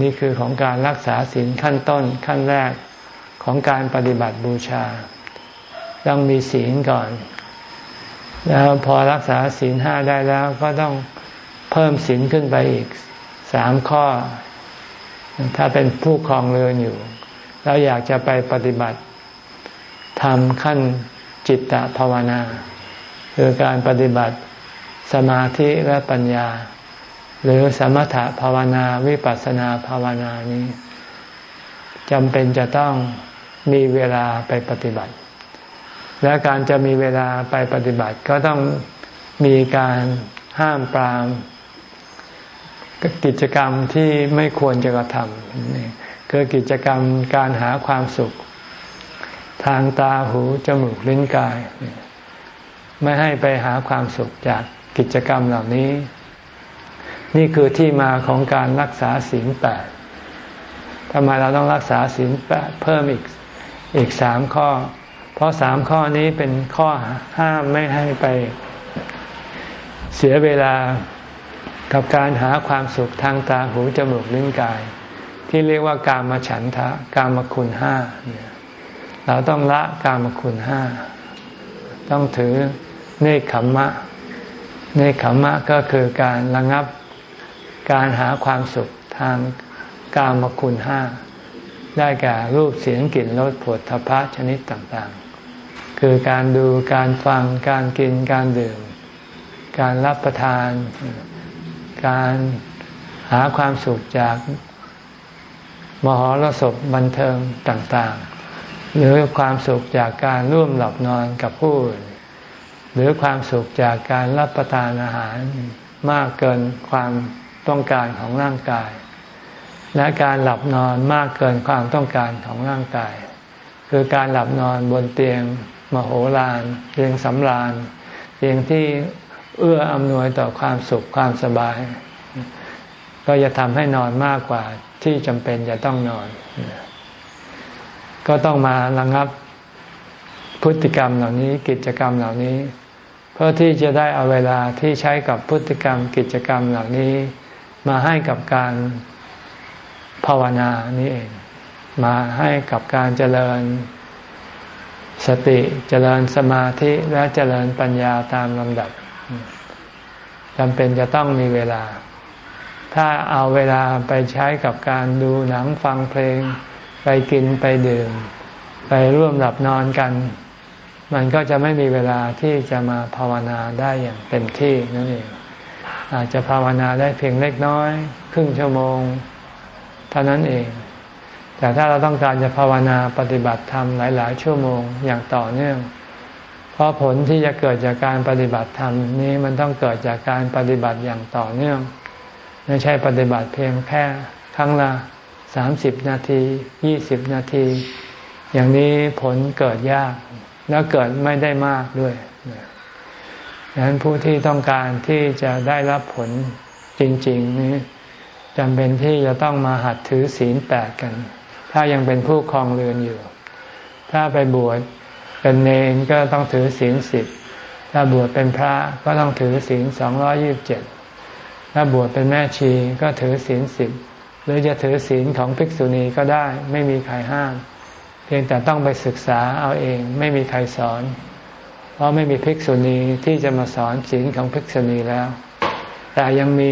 นี่คือของการรักษาศีลขั้นต้นขั้นแรกของการปฏิบัติบูชา ต้องมีศีลก่อน แล้วพอรักษาศีลห้าได้แล้วก็ต้องเพิ่มศีลขึ้นไปอีก สามข้อ ถ้าเป็นผู้ครองเรือนอยู่ แล้วอยากจะไปปฏิบัติทำขั้นจิตตภาวนา คือการปฏิบัติสมาธิและปัญญา หรือสมถะภาวนาวิปัสสนาภาวนานี้จำเป็นจะต้องมีเวลาไปปฏิบัติ และการจะมีเวลาไปปฏิบัติก็ต้องมีการห้ามปราม กิจกรรมที่ไม่ควรจะกระทำคือกิจกรรมการหาความสุข ทางตาหูจมูกลิ้นกาย ไม่ให้ไปหาความสุขจากกิจกรรมเหล่านี้ นี่คือที่มาของการรักษาศีลแปดทำไมเราต้องรักษาศีลแปดเพิ่มอีกอีกสามข้อ เพราะสามข้อนี้เป็นข้อห้ามไม่ให้ไปเสียเวลา กับการหาความสุขทางตาหูจมูกลิ้นกาย ที่เรียกว่ากามฉันทะกามคุณห้าเราต้องละกามคุณห้าต้องถือเนคขมมะเนคขมมะก็คือการระงับการหาความสุขทางกามคุณห้าได้แก่รูปเสียงกลิ่นรสผลทพะชนิดต่างๆ คือการดูการฟังการกินการดื่ม การรับประทาน การหาความสุขจากมหรสพบันเทิงต่างๆ หรือความสุขจากการร่วมหลับนอนกับผู้อื่นหรือความสุขจากการรับประทานอาหารมากเกินความต้องการของร่างกาย และการหลับนอนมากเกินความต้องการของร่างกาย คือการหลับนอนบนเตียงมโหฬารเตียงสำราญเตียงที่ เอื้ออำนวยต่อความสุขความสบาย ก็จะทำให้นอนมากกว่าที่จำเป็นจะต้องนอน ก็ต้องมาระงับพฤติกรรมเหล่านี้กิจกรรมเหล่านี้ เพื่อที่จะได้เอาเวลาที่ใช้กับพฤติกรรมกิจกรรมเหล่านี้ มาให้กับการภาวนานี่เอง มาให้กับการเจริญสติ เจริญสมาธิและเจริญปัญญาตามลำดับ จำเป็นจะต้องมีเวลา ถ้าเอาเวลาไปใช้กับการดูหนังฟังเพลง ไปกินไปดื่ม ไปร่วมหลับนอนกัน มันก็จะไม่มีเวลาที่จะมาภาวนาได้อย่างเต็มที่นั่นเองอาจจะภาวนาได้เพียงเล็กน้อย ครึ่งชั่วโมง เท่านั้นเอง แต่ถ้าเราต้องการจะภาวนาปฏิบัติธรรมหลาย ๆ ชั่วโมงอย่างต่อเนื่อง เพราะผลที่จะเกิดจากการปฏิบัติธรรมนี้มันต้องเกิดจากการปฏิบัติอย่างต่อเนื่อง ไม่ใช่ปฏิบัติเพียงแค่ครั้งละสามสิบนาทียี่สิบนาที อย่างนี้ผลเกิดยากแล้วเกิดไม่ได้มากด้วยดังนั้นผู้ที่ต้องการที่จะได้รับผลจริง ๆ นี้จำเป็นที่จะต้องมาหัดถือศีลแปดกัน ถ้ายังเป็นผู้คลองเรือนอยู่ ถ้าไปบวช เป็นเนนก็ต้องถือศีลสิบถ้าบวชเป็นพระก็ต้องถือศีลสองร้อยิบเจ็ดถ้าบวชเป็นแม่ชีก็ถือศีลสิบหรือจะถือศีลของภิกษุณีก็ได้ไม่มีใครห้าม เพียงแต่ต้องไปศึกษาเอาเองไม่มีใครสอน เพราะไม่มีภิกษุณีที่จะมาสอนศีลของภิกษุณีแล้ว แต่ยังมี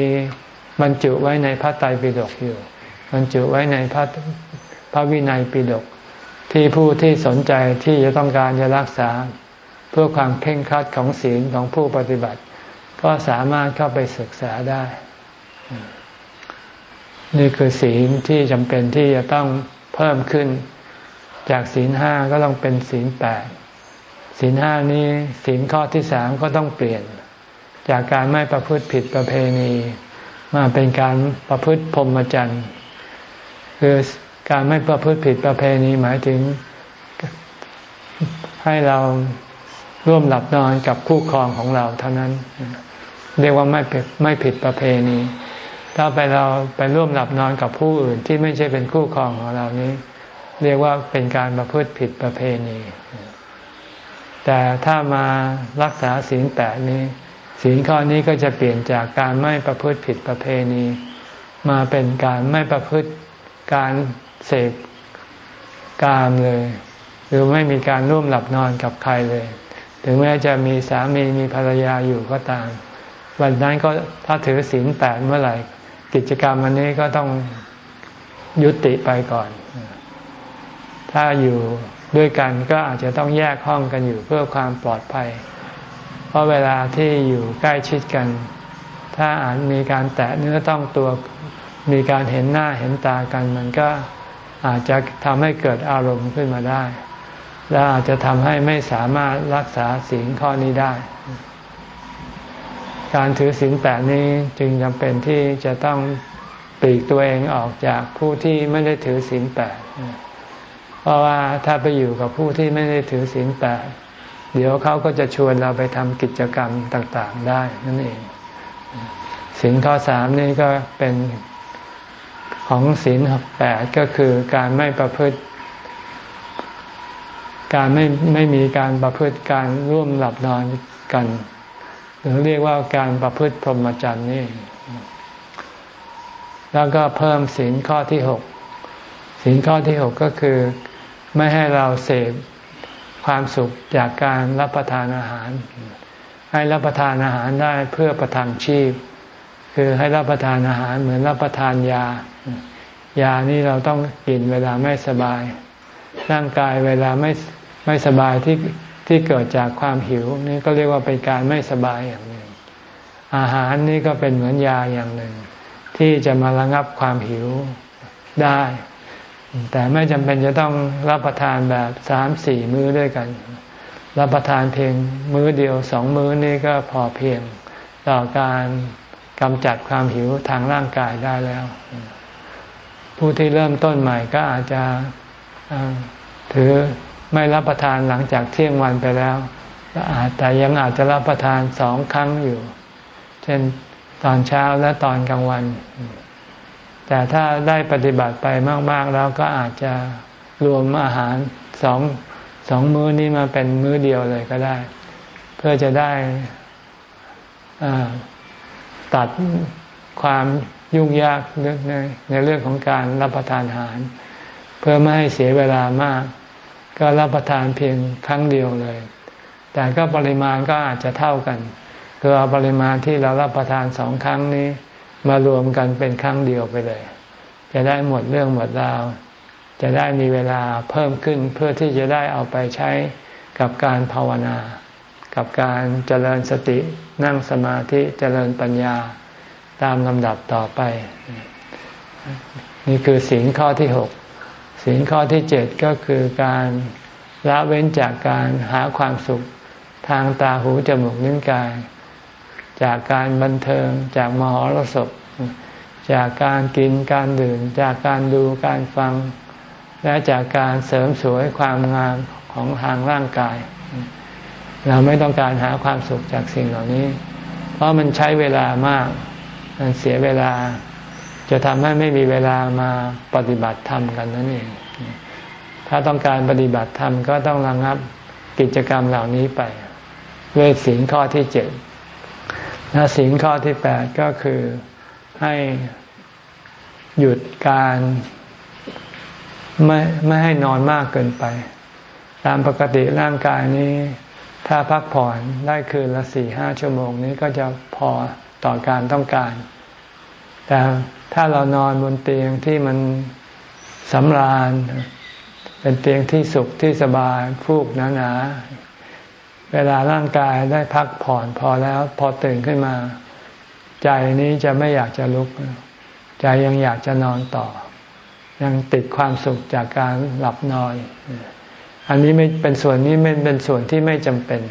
บรรจุไว้ในพระไตรปิฎกอยู่บรรจุไว้ในพระพระวินัยปิฎก ที่ผู้ที่สนใจที่จะต้องการจะรักษา เพื่อความเข่งคัดของศีลของผู้ปฏิบัติ ก็สามารถเข้าไปศึกษาได้ นี่คือศีลที่จำเป็นที่จะต้องเพิ่มขึ้น จากศีลห้าก็ต้องเป็นศีลแปดศีลห้านี้ศีลข้อที่สามก็ต้องเปลี่ยน จากการไม่ประพฤติผิดประเพณี มาเป็นการประพฤติพรหมจรรย์คือ การไม่ประพฤติผิดประเพณีหมายถึง ให้เราร่วมหลับนอนกับคู่ครองของเราเท่านั้น เรียกว่าไม่ไม่ผิดประเพณี ถ้าไปเราไปร่วมหลับนอนกับผู้อื่นที่ไม่ใช่เป็นคู่ครองของเรานี้ เรียกว่าเป็นการประพฤติผิดประเพณี แต่ถ้ามารักษาศีลแปดนี้ศีลข้อนี้ก็จะเปลี่ยนจากการไม่ประพฤติผิดประเพณี มาเป็นการไม่ประพฤติการ เสพกามเลย หรือไม่มีการร่วมหลับนอนกับใครเลย ถึงแม้จะมีสามีมีภรรยาอยู่ก็ตาม วันนั้นก็ถ้าถือศีลแปดเมื่อไหร่ กิจกรรมวันนี้ก็ต้องยุติไปก่อน ถ้าอยู่ด้วยกันก็อาจจะต้องแยกห้องกันอยู่เพื่อความปลอดภัย เพราะเวลาที่อยู่ใกล้ชิดกัน ถ้าอาจมีการแตะเนื้อต้องตัวมีการเห็นหน้าเห็นตากันมันก็ อาจจะทำให้เกิดอารมณ์ขึ้นมาได้ และอาจจะทำให้ไม่สามารถรักษาศีลข้อนี้ได้ การถือศีลแปดนี้จึงจำเป็นที่จะต้องปลีกตัวเองออกจากผู้ที่ไม่ได้ถือศีลแปดเพราะว่าถ้าไปอยู่กับผู้ที่ไม่ได้ถือศีลแปดเดี๋ยวเขาก็จะชวนเราไปทำกิจกรรมต่าง ๆ ได้นั่นเองศีลข้อสามนี่ก็เป็น ของศีลแปดก็คือการไม่ประพฤติ การไม่ไม่มีการประพฤติการร่วมหลับนอนกัน หรือเรียกว่าการประพฤติพรหมจรรย์นี่ แล้วก็เพิ่มศีลข้อที่หกศีลข้อที่หกก็คือไม่ให้เราเสพความสุขจากการรับประทานอาหาร ให้รับประทานอาหารได้เพื่อประทังชีพ คือให้รับประทานอาหารเหมือนรับประทานยา ยานี่เราต้องกินเวลาไม่สบาย ร่างกายเวลาไม่ไม่สบายที่ที่เกิดจากความหิวนี่ก็เรียกว่าเป็นการไม่สบายอย่างหนึ่ง อาหารนี่ก็เป็นเหมือนยาอย่างหนึ่ง ที่จะมาระงับความหิวได้ แต่ไม่จำเป็นจะต้องรับประทานแบบสามสี่มื้อด้วยกัน รับประทานเพียงมื้อเดียวสองมื้อนี่ก็พอเพียงต่อการ กำจัดความหิวทางร่างกายได้แล้ว ผู้ที่เริ่มต้นใหม่ก็อาจจะถือไม่รับประทานหลังจากเที่ยงวันไปแล้วแต่ยังอาจจะรับประทานสองครั้งอยู่ เช่นตอนเช้าและตอนกลางวัน แต่ถ้าได้ปฏิบัติไปมาก ๆ แล้วก็อาจจะรวมอาหารสองสองมื้อนี้มาเป็นมื้อเดียวเลยก็ได้ เพื่อจะได้ ตัดความยุ่งยากในในเรื่องของการรับประทานอาหาร เพื่อไม่ให้เสียเวลามาก ก็รับประทานเพียงครั้งเดียวเลย แต่ก็ปริมาณก็อาจจะเท่ากันคือเอาปริมาณที่เรารับประทานสองครั้งนี้ มารวมกันเป็นครั้งเดียวไปเลย จะได้หมดเรื่องหมดราว จะได้มีเวลาเพิ่มขึ้นเพื่อที่จะได้เอาไปใช้กับการภาวนา กับการเจริญสติ นั่งสมาธิเจริญปัญญาตามลำดับต่อไป นี่คือศีลข้อที่หกศีลข้อที่เจ็ดก็คือการละเว้นจากการหาความสุขทางตาหูจมูกนิ้วกาย จากการบันเทิงจากมหรสพจากการกินการดื่ม จากการดูการฟัง และจากการเสริมสวยความงามของทางร่างกาย เราไม่ต้องการหาความสุขจากสิ่งเหล่านี้ เพราะมันใช้เวลามาก มันเสียเวลา จะทำให้ไม่มีเวลามาปฏิบัติธรรมกันนั่นเอง ถ้าต้องการปฏิบัติธรรมก็ต้องระงับกิจกรรมเหล่านี้ไปด้วยศีลข้อที่เจ็ดและศีลข้อที่แปดก็คือให้หยุดการไม่ไม่ให้นอนมากเกินไป ตามปกติร่างกายนี้ ถ้าพักผ่อนได้คืนละสี่ห้าชั่วโมงนี้ก็จะพอต่อการต้องการ แต่ถ้าเรานอนบนเตียงที่มันสำราญ เป็นเตียงที่สุขที่สบายฟูกหนาๆเวลาร่างกายได้พักผ่อนพอแล้วพอตื่นขึ้นมา ใจนี้จะไม่อยากจะลุก ใจยังอยากจะนอนต่อ ยังติดความสุขจากการหลับนอน อันนี้ไม่เป็นส่วนนี้ไม่เป็นส่วนที่ไม่จำเป็น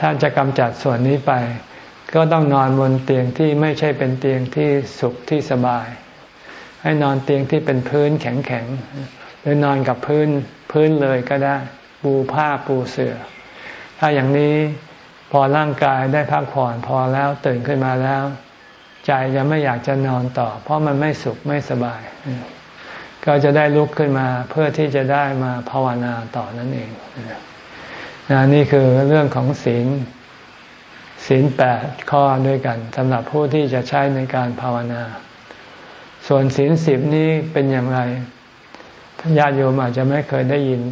ถ้าจะกำจัดส่วนนี้ไป ก็ต้องนอนบนเตียงที่ไม่ใช่เป็นเตียงที่สุขที่สบาย ให้นอนเตียงที่เป็นพื้นแข็งๆหรือนอนกับพื้นพื้นเลยก็ได้ ปูผ้าปูเสือ่อ ถ้าอย่างนี้พอร่างกายได้พักผ่อนพอแล้วตื่นขึ้นมาแล้ว ใจจะไม่อยากจะนอนต่อ เพราะมันไม่สุขไม่สบาย ก็จะได้ลุกขึ้นมาเพื่อที่จะได้มาภาวนาต่อนั่นเองนนี่คือเรื่องของศีลศีลแปดข้อด้วยกันสำหรับผู้ที่จะใช้ในการภาวนา ส่วนศีลสิบนี้เป็นอย่างไรญาติโยมอาจจะไม่เคยได้ยิน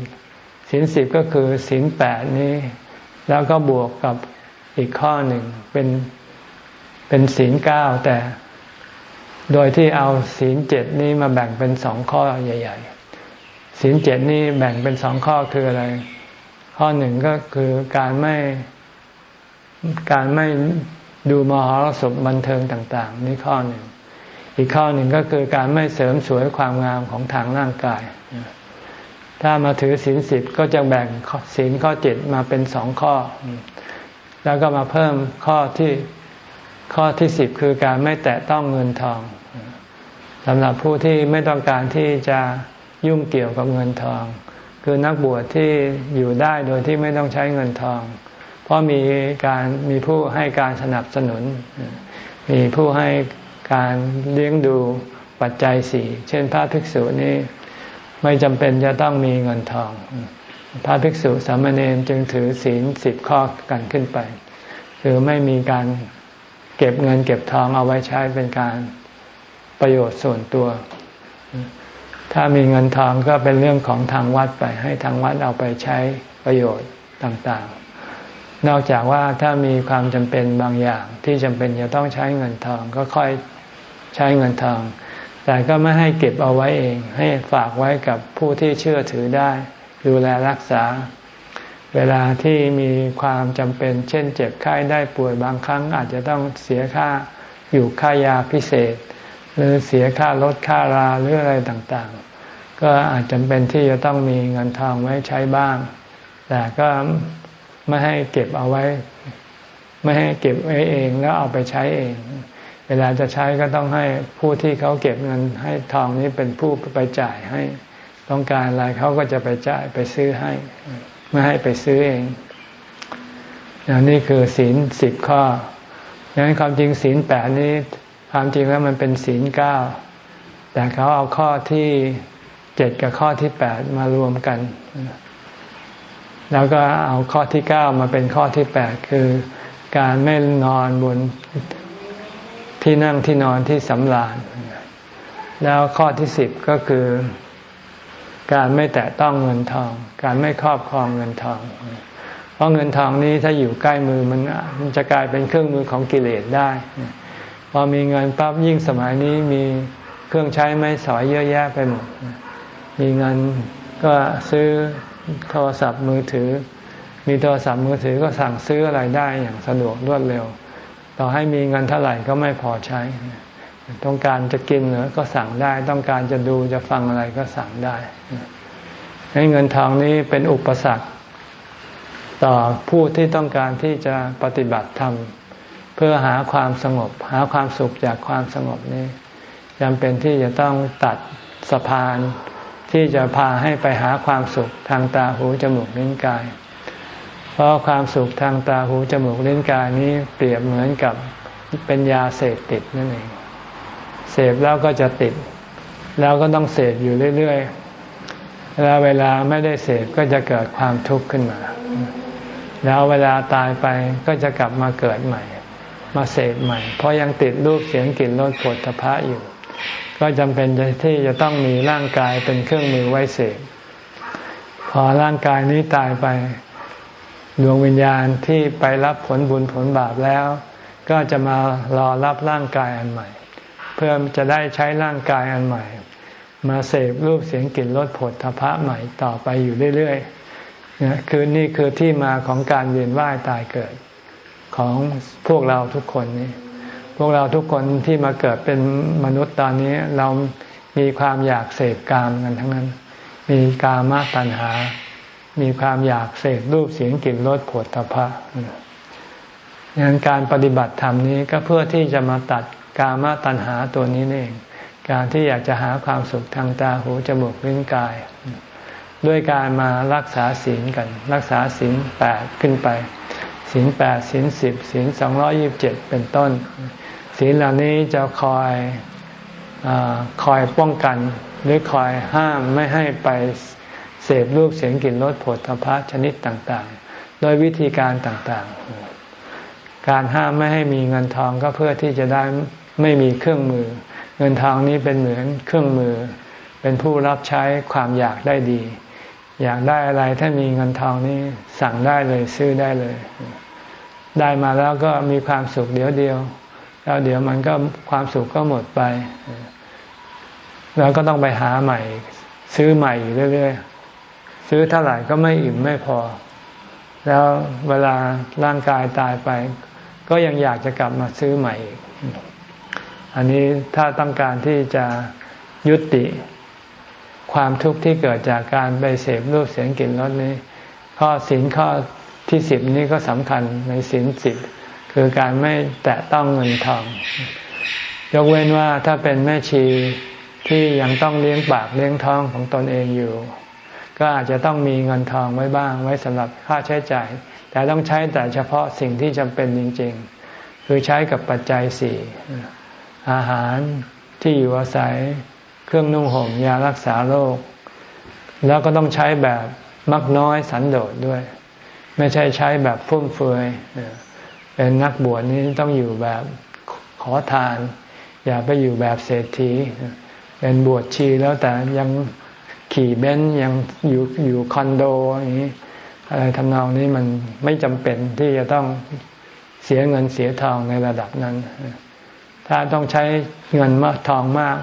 ศีลสิบก็คือศีลแปดนี้ แล้วก็บวกกับอีกข้อหนึ่งเป็นเป็นศีลเก้าแต่ โดยที่เอาศีลเจ็ดนี้มาแบ่งเป็นสองข้อใหญ่ ๆ ศีลเจ็ดนี้แบ่งเป็นสองข้อคืออะไร ข้อหนึ่งก็คือการไม่การไม่ดูมหรสพบันเทิงต่าง ๆ นี่ข้อหนึ่ง อีกข้อหนึ่งก็คือการไม่เสริมสวยความงามของทางร่างกาย ถ้ามาถือศีลสิบก็จะแบ่งศีลข้อเจ็ดมาเป็นสองข้อ แล้วก็มาเพิ่มข้อที่ข้อที่สิบคือการไม่แตะต้องเงินทอง สำหรับผู้ที่ไม่ต้องการที่จะยุ่งเกี่ยวกับเงินทอง คือนักบวชที่อยู่ได้โดยที่ไม่ต้องใช้เงินทอง เพราะมีการมีผู้ให้การสนับสนุน มีผู้ให้การเลี้ยงดูปัจจัยสี่เช่นพระภิกษุนี้ไม่จำเป็นจะต้องมีเงินทอง พระภิกษุสามเณรจึงถือศีลสิบข้อกันขึ้นไป คือไม่มีการเก็บเงินเก็บทองเอาไว้ใช้เป็นการ ประโยชน์ส่วนตัว ถ้ามีเงินทองก็เป็นเรื่องของทางวัดไป ให้ทางวัดเอาไปใช้ประโยชน์ต่างๆ นอกจากว่าถ้ามีความจำเป็นบางอย่างที่จำเป็นจะต้องใช้เงินทองก็ค่อยใช้เงินทอง แต่ก็ไม่ให้เก็บเอาไว้เอง ให้ฝากไว้กับผู้ที่เชื่อถือได้ ดูแลรักษา เวลาที่มีความจำเป็น เช่น เจ็บไข้ได้ป่วยบางครั้ง อาจจะต้องเสียค่าอยู่ค่ายาพิเศษ หรือเสียค่ารถค่าราหรืออะไรต่างๆ ก็อาจจำเป็นที่จะต้องมีเงินทองไว้ใช้บ้าง แต่ก็ไม่ให้เก็บเอาไว้ ไม่ให้เก็บไว้เองแล้วเอาไปใช้เอง เวลาจะใช้ก็ต้องให้ผู้ที่เขาเก็บเงินให้ทองนี้เป็นผู้ไปจ่ายให้ ต้องการอะไรเขาก็จะไปจ่ายไปซื้อให้ ไม่ให้ไปซื้อเองอย่างนี้คือศีลสิบข้อดังนั้นความจริงศีลแปดนี้ ความจริงแล้วมันเป็นศีลเก้าแต่เขาเอาข้อที่เจ็ดกับข้อที่แปดมารวมกัน แล้วก็เอาข้อที่เก้ามาเป็นข้อที่แปดคือการไม่นอนบนที่นั่งที่นอนที่สำราญแล้วข้อที่สิบก็คือ การไม่แตะต้องเงินทอง การไม่ครอบครองเงินทอง เพราะเงินทองนี้ถ้าอยู่ใกล้มือมันมันจะกลายเป็นเครื่องมือของกิเลสได้ พอมีเงินปั๊บยิ่งสมัยนี้มีเครื่องใช้ไม่สอยเยอะแยะไปหมด มีเงินก็ซื้อโทรศัพท์มือถือ มีโทรศัพท์มือถือก็สั่งซื้ออะไรได้อย่างสะดวกรวดเร็ว ต่อให้มีเงินเท่าไหร่ก็ไม่พอใช้ ต้องการจะกินเหรอก็สั่งได้ ต้องการจะดูจะฟังอะไรก็สั่งได้ให้เงินทองนี้เป็นอุปสรรค ต่อผู้ที่ต้องการที่จะปฏิบัติธรรม เพื่อหาความสงบ หาความสุขจากความสงบนี้จำเป็นที่จะต้องตัดสะพานที่จะพาให้ไปหาความสุขทางตาหูจมูกลิ้นกาย เพราะความสุขทางตาหูจมูกลิ้นกายนี้เปรียบเหมือนกับเป็นยาเสพติดนั่นเอง เสพแล้วก็จะติด แล้วก็ต้องเสพอยู่เรื่อยๆ แล้วเวลาไม่ได้เสพก็จะเกิดความทุกข์ขึ้นมา แล้วเวลาตายไปก็จะกลับมาเกิดใหม่ มาเสพใหม่ เพราะยังติดรูปเสียงกลิ่นรสผลทพะอยู่ ก็จำเป็นที่จะต้องมีร่างกายเป็นเครื่องมือไว้เสพพอร่างกายนี้ตายไปดวงวิญญาณที่ไปรับผลบุญผลบาปแล้ว ก็จะมารอรับร่างกายอันใหม่ เพื่อจะได้ใช้ร่างกายอันใหม่ มาเสพรูปเสียงกลิ่นรสผลทพะใหม่ต่อไปอยู่เรื่อยๆนะคือนี่คือที่มาของการเวียนว่ายตายเกิด ของพวกเราทุกคนนี่พวกเราทุกคนที่มาเกิดเป็นมนุษย์ตอนนี้ เรามีความอยากเสพกามกันทั้งนั้น มีกามาตัณหา มีความอยากเสพรูปเสียงกลิ่นรสผลตภะงานการปฏิบัติธรรมนี้ก็เพื่อที่จะมาตัดกามาตัณหาตัวนี้เอง การที่อยากจะหาความสุขทางตาหูจมูกลิ้นกาย ด้วยการมารักษาศีลกัน รักษาศีลแปดขึ้นไป ศีลแปดศีลสิบศีลสองร้อยิบเจ็ดเป็นต้น ศีลเหล่านี้จะคอยอคอยป้องกัน หรือคอยห้ามไม่ให้ไปเสพรูปเสียงกลิ่นรสผลทพะชนิดต่างๆ โดยวิธีการต่างๆ การห้ามไม่ให้มีเงินทองก็เพื่อที่จะได้ไม่มีเครื่องมือ เงินทองนี้เป็นเหมือนเครื่องมือ เป็นผู้รับใช้ความอยากได้ดี อยากได้อะไรถ้ามีเงินทองนี้สั่งได้เลยซื้อได้เลย ได้มาแล้วก็มีความสุขเดียวเดียว แล้วเดี๋ยวมันก็ความสุขก็หมดไป แล้วก็ต้องไปหาใหม่ ซื้อใหม่อยู่เรื่อยๆซื้อเท่าไหร่ก็ไม่อิ่มไม่พอ แล้วเวลาร่างกายตายไป ก็ยังอยากจะกลับมาซื้อใหม่อีกอันนี้ถ้าต้องการที่จะยุติ ความทุกข์ที่เกิดจากการไปเสพรูปเสียงกลิ่นรสนี้ ข้อสินข้อที่สิบนี้ก็สำคัญในสินสิบคือการไม่แตะต้องเงินทอง ยกเว้นว่าถ้าเป็นแม่ชีที่ยังต้องเลี้ยงปากเลี้ยงท้องของตนเองอยู่ ก็อาจจะต้องมีเงินทองไว้บ้าง ไว้สำหรับค่าใช้จ่าย แต่ต้องใช้แต่เฉพาะสิ่งที่จำเป็นจริง ๆ คือใช้กับปัจจัยสี่อาหารที่อยู่อาศัย เครื่องนุ่งห่มยารักษาโรค แล้วก็ต้องใช้แบบมักน้อยสันโดษด้วย ไม่ใช่ใช้แบบฟุ่มเฟือยเป็นนักบวชนี้ต้องอยู่แบบขอทาน อย่าไปอยู่แบบเศรษฐี เป็นบวชชีแล้วแต่ยังขี่เบนซ์ยังอยู่อยู่คอนโดอย่างนี้อะไรทำนองนี้มันไม่จำเป็นที่จะต้องเสียเงินเสียทองในระดับนั้น ถ้าต้องใช้เงินมากทองมาก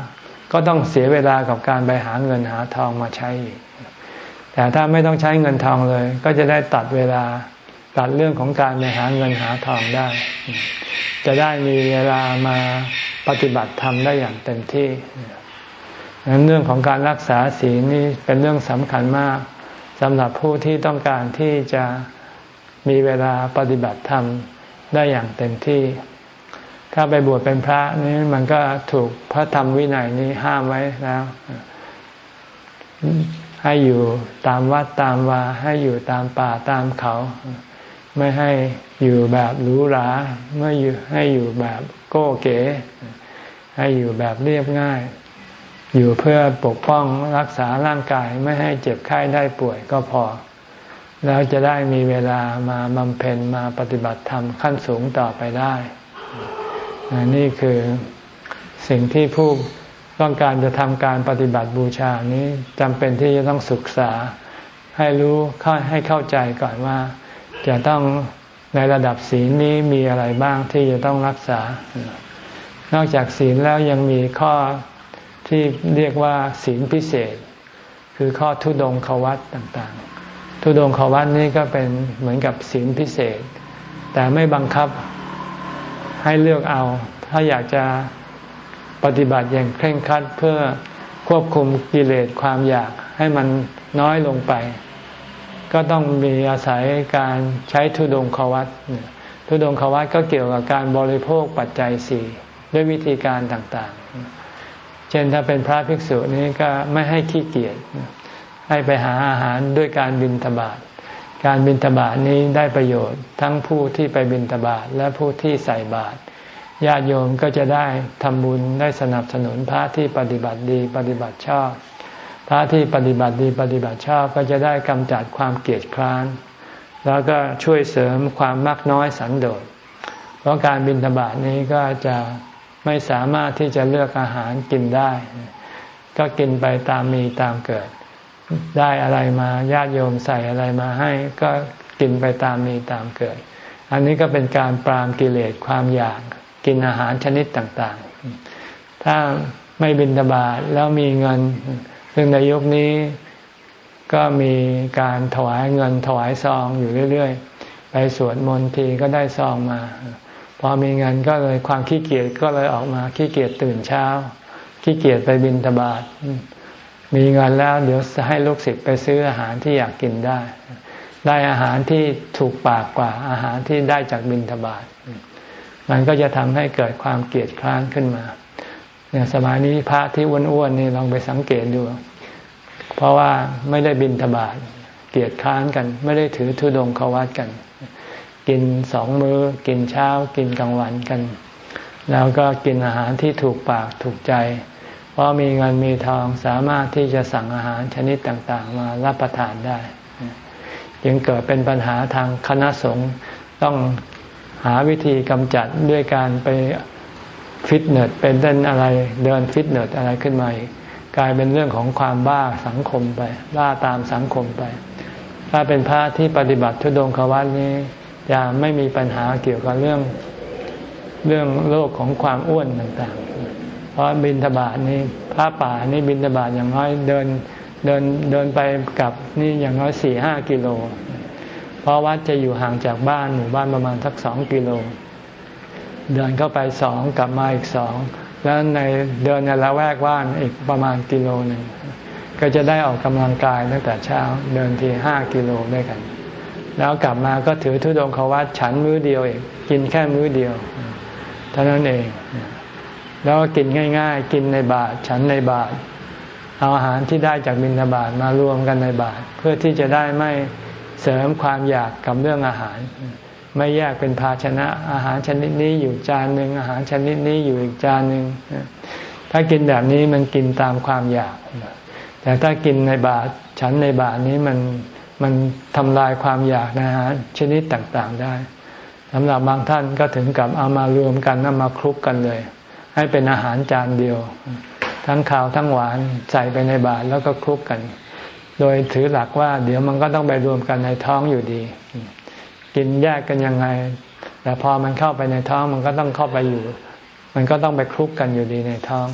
ก็ต้องเสียเวลากับการไปหาเงินหาทองมาใช้อีก แต่ถ้าไม่ต้องใช้เงินทองเลย ก็จะได้ตัดเวลาตัดเรื่องของการไปหาเงินหาทองได้ จะได้มีเวลามาปฏิบัติธรรมได้อย่างเต็มที่นั้นเรื่องของการรักษาศีลนี่เป็นเรื่องสำคัญมากสำหรับผู้ที่ต้องการที่จะมีเวลาปฏิบัติธรรมได้อย่างเต็มที่ ถ้าไปบวชเป็นพระนี่มันก็ถูกพระธรรมวินัยนี้ห้ามไว้แล้ว ให้อยู่ตามวัดตามวาให้อยู่ตามป่าตามเขา ไม่ให้อยู่แบบหรูหราไม่อยู่ให้อยู่แบบโก้เก๋ให้อยู่แบบเรียบง่าย อยู่เพื่อปกป้องรักษาร่างกายไม่ให้เจ็บไข้ได้ป่วยก็พอ แล้วจะได้มีเวลามาบำเพ็ญมาปฏิบัติธรรมขั้นสูงต่อไปได้ นี่คือสิ่งที่ผู้ต้องการจะทำการปฏิบัติบูชานี้จำเป็นที่จะต้องศึกษา ให้รู้ให้เข้าใจก่อนว่า จะต้องในระดับศีลนี้มีอะไรบ้างที่จะต้องรักษา นอกจากศีลแล้วยังมีข้อที่เรียกว่าศีลพิเศษ คือข้อทุดงควัตต่างๆ ทุดงควัตนี่ก็เป็นเหมือนกับศีลพิเศษ แต่ไม่บังคับ ให้เลือกเอา ถ้าอยากจะปฏิบัติอย่างเคร่งครัดเพื่อควบคุมกิเลสความอยากให้มันน้อยลงไป ก็ต้องมีอาศัยการใช้ทุดงควัตทุดงควัตก็เกี่ยวกับการบริโภคปัจจัยสี่ด้วยวิธีการต่างๆ เช่นถ้าเป็นพระภิกษุนี้ก็ไม่ให้ขี้เกียจให้ไปหาอาหารด้วยการบินทบาท การบินทบาทนี้ได้ประโยชน์ทั้งผู้ที่ไปบินทบาทและผู้ที่ใส่บาตรญาติโยมก็จะได้ทำบุญได้สนับสนุนพระที่ปฏิบัติดีปฏิบัติชอบ พระที่ปฏิบัติดีปฏิบัติชอบก็จะได้กำจัดความเกลียดคร้าน แล้วก็ช่วยเสริมความมักน้อยสันโดษ เพราะการบินทบาทนี้ก็จะไม่สามารถที่จะเลือกอาหารกินได้ ก็กินไปตามมีตามเกิด ได้อะไรมาญาติโยมใส่อะไรมาให้ ก็กินไปตามมีตามเกิด อันนี้ก็เป็นการปรามกิเลสความอยากกินอาหารชนิดต่างๆ ถ้าไม่บินทบาทแล้วมีเงิน ซึ่งในยุคนี้ก็มีการถวายเงินถวายซองอยู่เรื่อยๆ ไปสวดมนต์ทีก็ได้ซองมา พอมีเงินก็เลยความขี้เกียจก็เลยออกมาขี้เกียจตื่นเช้า ขี้เกียจไปบินทบาท มีเงินแล้วเดี๋ยวจะให้ลูกศิษย์ไปซื้ออาหารที่อยากกินได้ ได้อาหารที่ถูกปากกว่า อาหารที่ได้จากบินทบาทมันก็จะทำให้เกิดความเกลียดคร้านขึ้นมาเนี่ยสมัยนี้พระที่อ้วนๆนี่ลองไปสังเกตดู เพราะว่าไม่ได้บินทบาทเกลียดค้านกัน ไม่ได้ถือทุดงควัดกัน กินสองมือ้อกินเช้า กินกลางวันกัน แล้วก็กินอาหารที่ถูกปากถูกใจ เพราะมีเงินมีทองสามารถที่จะสั่งอาหารชนิดต่างๆ มารับประทานได้ จึงเกิดเป็นปัญหาทางคณะสงฆ์ต้องหาวิธีกำจัดด้วยการไปฟิตเนสเป็นเต้นอะไรเดินฟิตเนสอะไรขึ้นมาอีกกลายเป็นเรื่องของความบ้าสังคมไปบ้าตามสังคมไป ถ้าเป็นพระที่ปฏิบัติทุดงควัตนี้จะไม่มีปัญหาเกี่ยวกับเรื่องเรื่องโลกของความอ้วนต่างๆ เพราะบินทบาทนี้พระป่านี่บินทบาทอย่างน้อยเดินเดินเดินไปกับนี่อย่างน้อยสี่ห้ากิโล เพราะวัดจะอยู่ห่างจากบ้านหมู่บ้านประมาณสักสองกิโล เดินเข้าไปสองกลับมาอีกสองแล้วในเดินในละแวกว่านอีกประมาณกิโลหนึ่งก็จะได้ออกกำลังกายตั้งแต่เช้าเดินทีห้ากิโลด้วยกัน แล้วกลับมาก็ถือทุดงควัดฉันมื้อเดียวเองกินแค่มื้อเดียว เท่านั้นเอง แล้วก็กินง่าย ๆ กินในบาทฉันในบาทเอาอาหารที่ได้จากบิณฑบาตมารวมกันในบาทเพื่อที่จะได้ไม่เสริมความอยากกับเรื่องอาหาร ไม่แยกเป็นภาชนะ อาหารชนิดนี้อยู่จานหนึ่งอาหารชนิดนี้อยู่อีกจานหนึ่งถ้ากินแบบนี้มันกินตามความอยาก แต่ถ้ากินในบาตฉันในบาตนี้มันมันทำลายความอยากอาหารชนิดต่างๆได้สำหรับบางท่านก็ถึงกับเอามารวมกันนำมาคลุกกันเลย ให้เป็นอาหารจานเดียว ทั้งข้าวทั้งหวานใส่ไปในบาตรแล้วก็คลุกกัน โดยถือหลักว่า เดี๋ยวมันก็ต้องไปรวมกันในท้องอยู่ดี กินแยกกันยังไง แต่พอมันเข้าไปในท้องมันก็ต้องเข้าไปอยู่ มันก็ต้องไปคลุกกันอยู่ดีในท้อง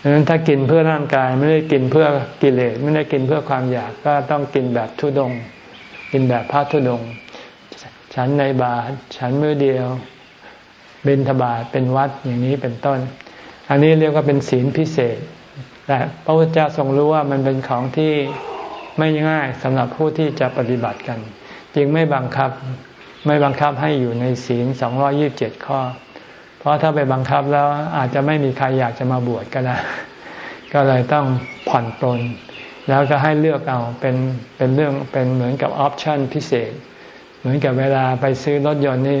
ดังนั้นถ้ากินเพื่อร่างกายไม่ได้กินเพื่อกิเลสไม่ได้กินเพื่อความอยากก็ต้องกินแบบทุดง กินแบบพระทุดง ฉันในบาตฉันมือเดียว บนทบาทเป็นวัดอย่างนี้เป็นต้น อันนี้เรียกว่าเป็นศีลพิเศษ แต่พระพุทธเจ้าทรงรู้ว่ามันเป็นของที่ไม่ง่ายสำหรับผู้ที่จะปฏิบัติกัน จึงไม่บังคับไม่บังคับให้อยู่ในศีลสองยิบเจ็ดข้อ เพราะถ้าไปบังคับแล้วอาจจะไม่มีใครอยากจะมาบวชก็ได้ ก็เลยต้องผ่อนปลนแล้วก็ให้เลือกเอาเป็นเป็นเรื่องเป็นเหมือนกับออปชั่นพิเศษ เหมือนกับเวลาไปซื้อรถยนต์นี่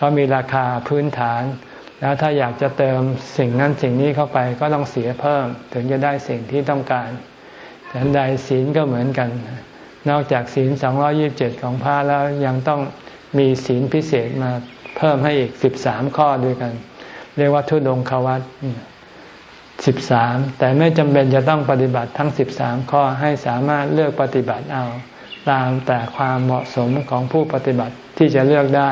เขามีราคาพื้นฐาน แล้วถ้าอยากจะเติมสิ่งนั้นสิ่งนี้เข้าไปก็ต้องเสียเพิ่ม ถึงจะได้สิ่งที่ต้องการฉันใดศีลก็เหมือนกัน นอกจากศีลสองยิบเจ็ดของพระแล้วยังต้องมีศีลพิเศษมาเพิ่มให้อีกสิบสามข้อด้วยกัน เรียกว่าทุดงควัตสิบสามแต่ไม่จำเป็นจะต้องปฏิบัติทั้งสิบสามข้อให้สามารถเลือกปฏิบัติเอา ตามแต่ความเหมาะสมของผู้ปฏิบัติที่จะเลือกได้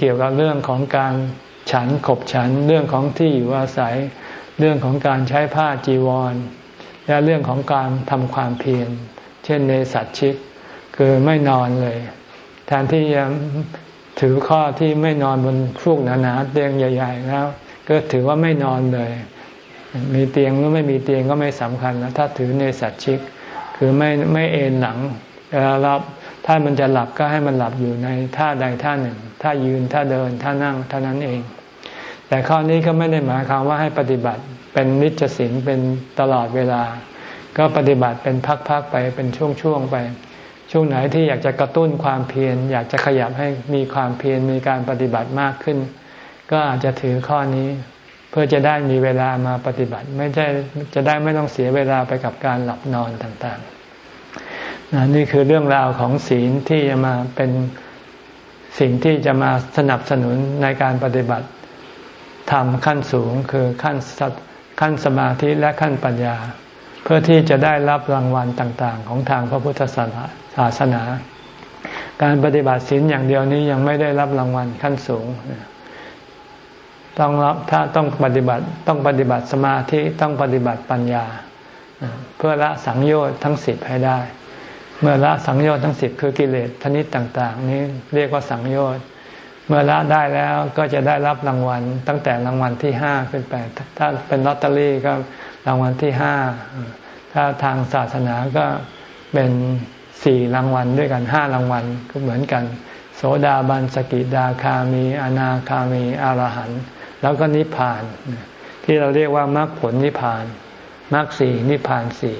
เกี่ยวกับเรื่องของการฉันขบฉันเรื่องของที่อยู่อาศัย เรื่องของการใช้ผ้าจีวร และเรื่องของการทำความเพียรเช่นในสัตชิก คือไม่นอนเลย แทนที่จะถือข้อที่ไม่นอนบนฟูกหนาๆเตียงใหญ่ ๆ แล้ว ก็ถือว่าไม่นอนเลย มีเตียงหรือไม่มีเตียงก็ไม่สำคัญแล้วถ้าถือในสัตชิก คือไม่ไม่เอนหลังเวลาเรา ถ้ามันจะหลับก็ให้มันหลับอยู่ในท่าใดท่าหนึ่ง ท่ายืนท่าเดินท่านั่งเท่านั้นเอง แต่ข้อนี้ก็ไม่ได้หมายความว่าให้ปฏิบัติเป็นนิจศีลเป็นตลอดเวลา ก็ปฏิบัติเป็นพักๆไปเป็นช่วงๆไป ช่วงไหนที่อยากจะกระตุ้นความเพียรอยากจะขยับให้มีความเพียรมีการปฏิบัติมากขึ้น ก็อาจจะถือข้อนี้เพื่อจะได้มีเวลามาปฏิบัติ ไม่ใช่จะได้ไม่ต้องเสียเวลาไปกับการหลับนอนต่างๆ นี่คือเรื่องราวของศีลที่จะมาเป็นสิ่งที่จะมาสนับสนุนในการปฏิบัติธรรมขั้นสูงคือขั้นขั้นสมาธิและขั้นปัญญา เพื่อที่จะได้รับรางวัลต่างๆ ของทางพระพุทธศาสนา การปฏิบัติศีลอย่างเดียวนี้ยังไม่ได้รับรางวัลขั้นสูง ต้องรับถ้าต้องปฏิบัติต้องปฏิบัติสมาธิต้องปฏิบัติปัญญา เพื่อละสังโยชน์ทั้งสิบให้ได้ เมื่อละสังโยชน์ทั้งสิบคือกิเลสชนิดต่าง ๆ นี้เรียกว่าสังโยชน์เมื่อละได้แล้วก็จะได้รับรางวัล ตั้งแต่รางวัลที่ห้าขึ้นไป ถ้าเป็นลอตเตอรี่ก็รางวัลที่ห้าถ้าทางศาสนาก็เป็นสี่รางวัลด้วยกันห้ารางวัลก็เหมือนกัน โสดาบันสกิดาคามี อนาคามีอรหันต์แล้วก็นิพพาน ที่เราเรียกว่ามรรคผลนิพพานมรรคสี่นิพพานสี่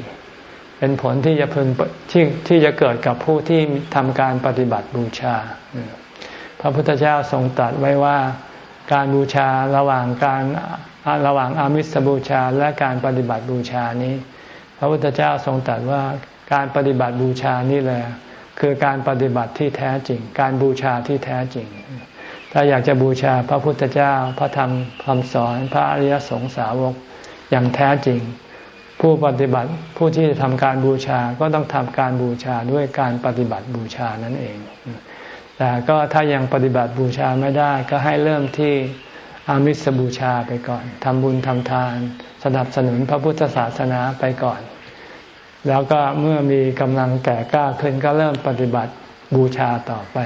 เป็นผลที่จะพึงที่ที่จะเกิดกับผู้ที่ทำการปฏิบัติบูชา พระพุทธเจ้าทรงตรัสไว้ว่าการบูชาระหว่างการระหว่างอามิสบูชาและการปฏิบัติบูชานี้ พระพุทธเจ้าทรงตรัสว่าการปฏิบัติบูชานี่แหละคือการปฏิบัติที่แท้จริง การบูชาที่แท้จริง ถ้าอยากจะบูชาพระพุทธเจ้า พระธรรมคำสอน พระอริยสงสาวกอย่างแท้จริง ผู้ปฏิบัติผู้ที่จะทำการบูชาก็ต้องทำการบูชาด้วยการปฏิบัติบูชานั่นเอง แต่ก็ถ้ายังปฏิบัติบูชาไม่ได้ก็ให้เริ่มที่อามิสบูชาไปก่อนทำบุญทำทาน สนับสนุนพระพุทธศาสนาไปก่อน แล้วก็เมื่อมีกำลังแก่กล้าขึ้นก็เริ่มปฏิบัติบูชาต่อไป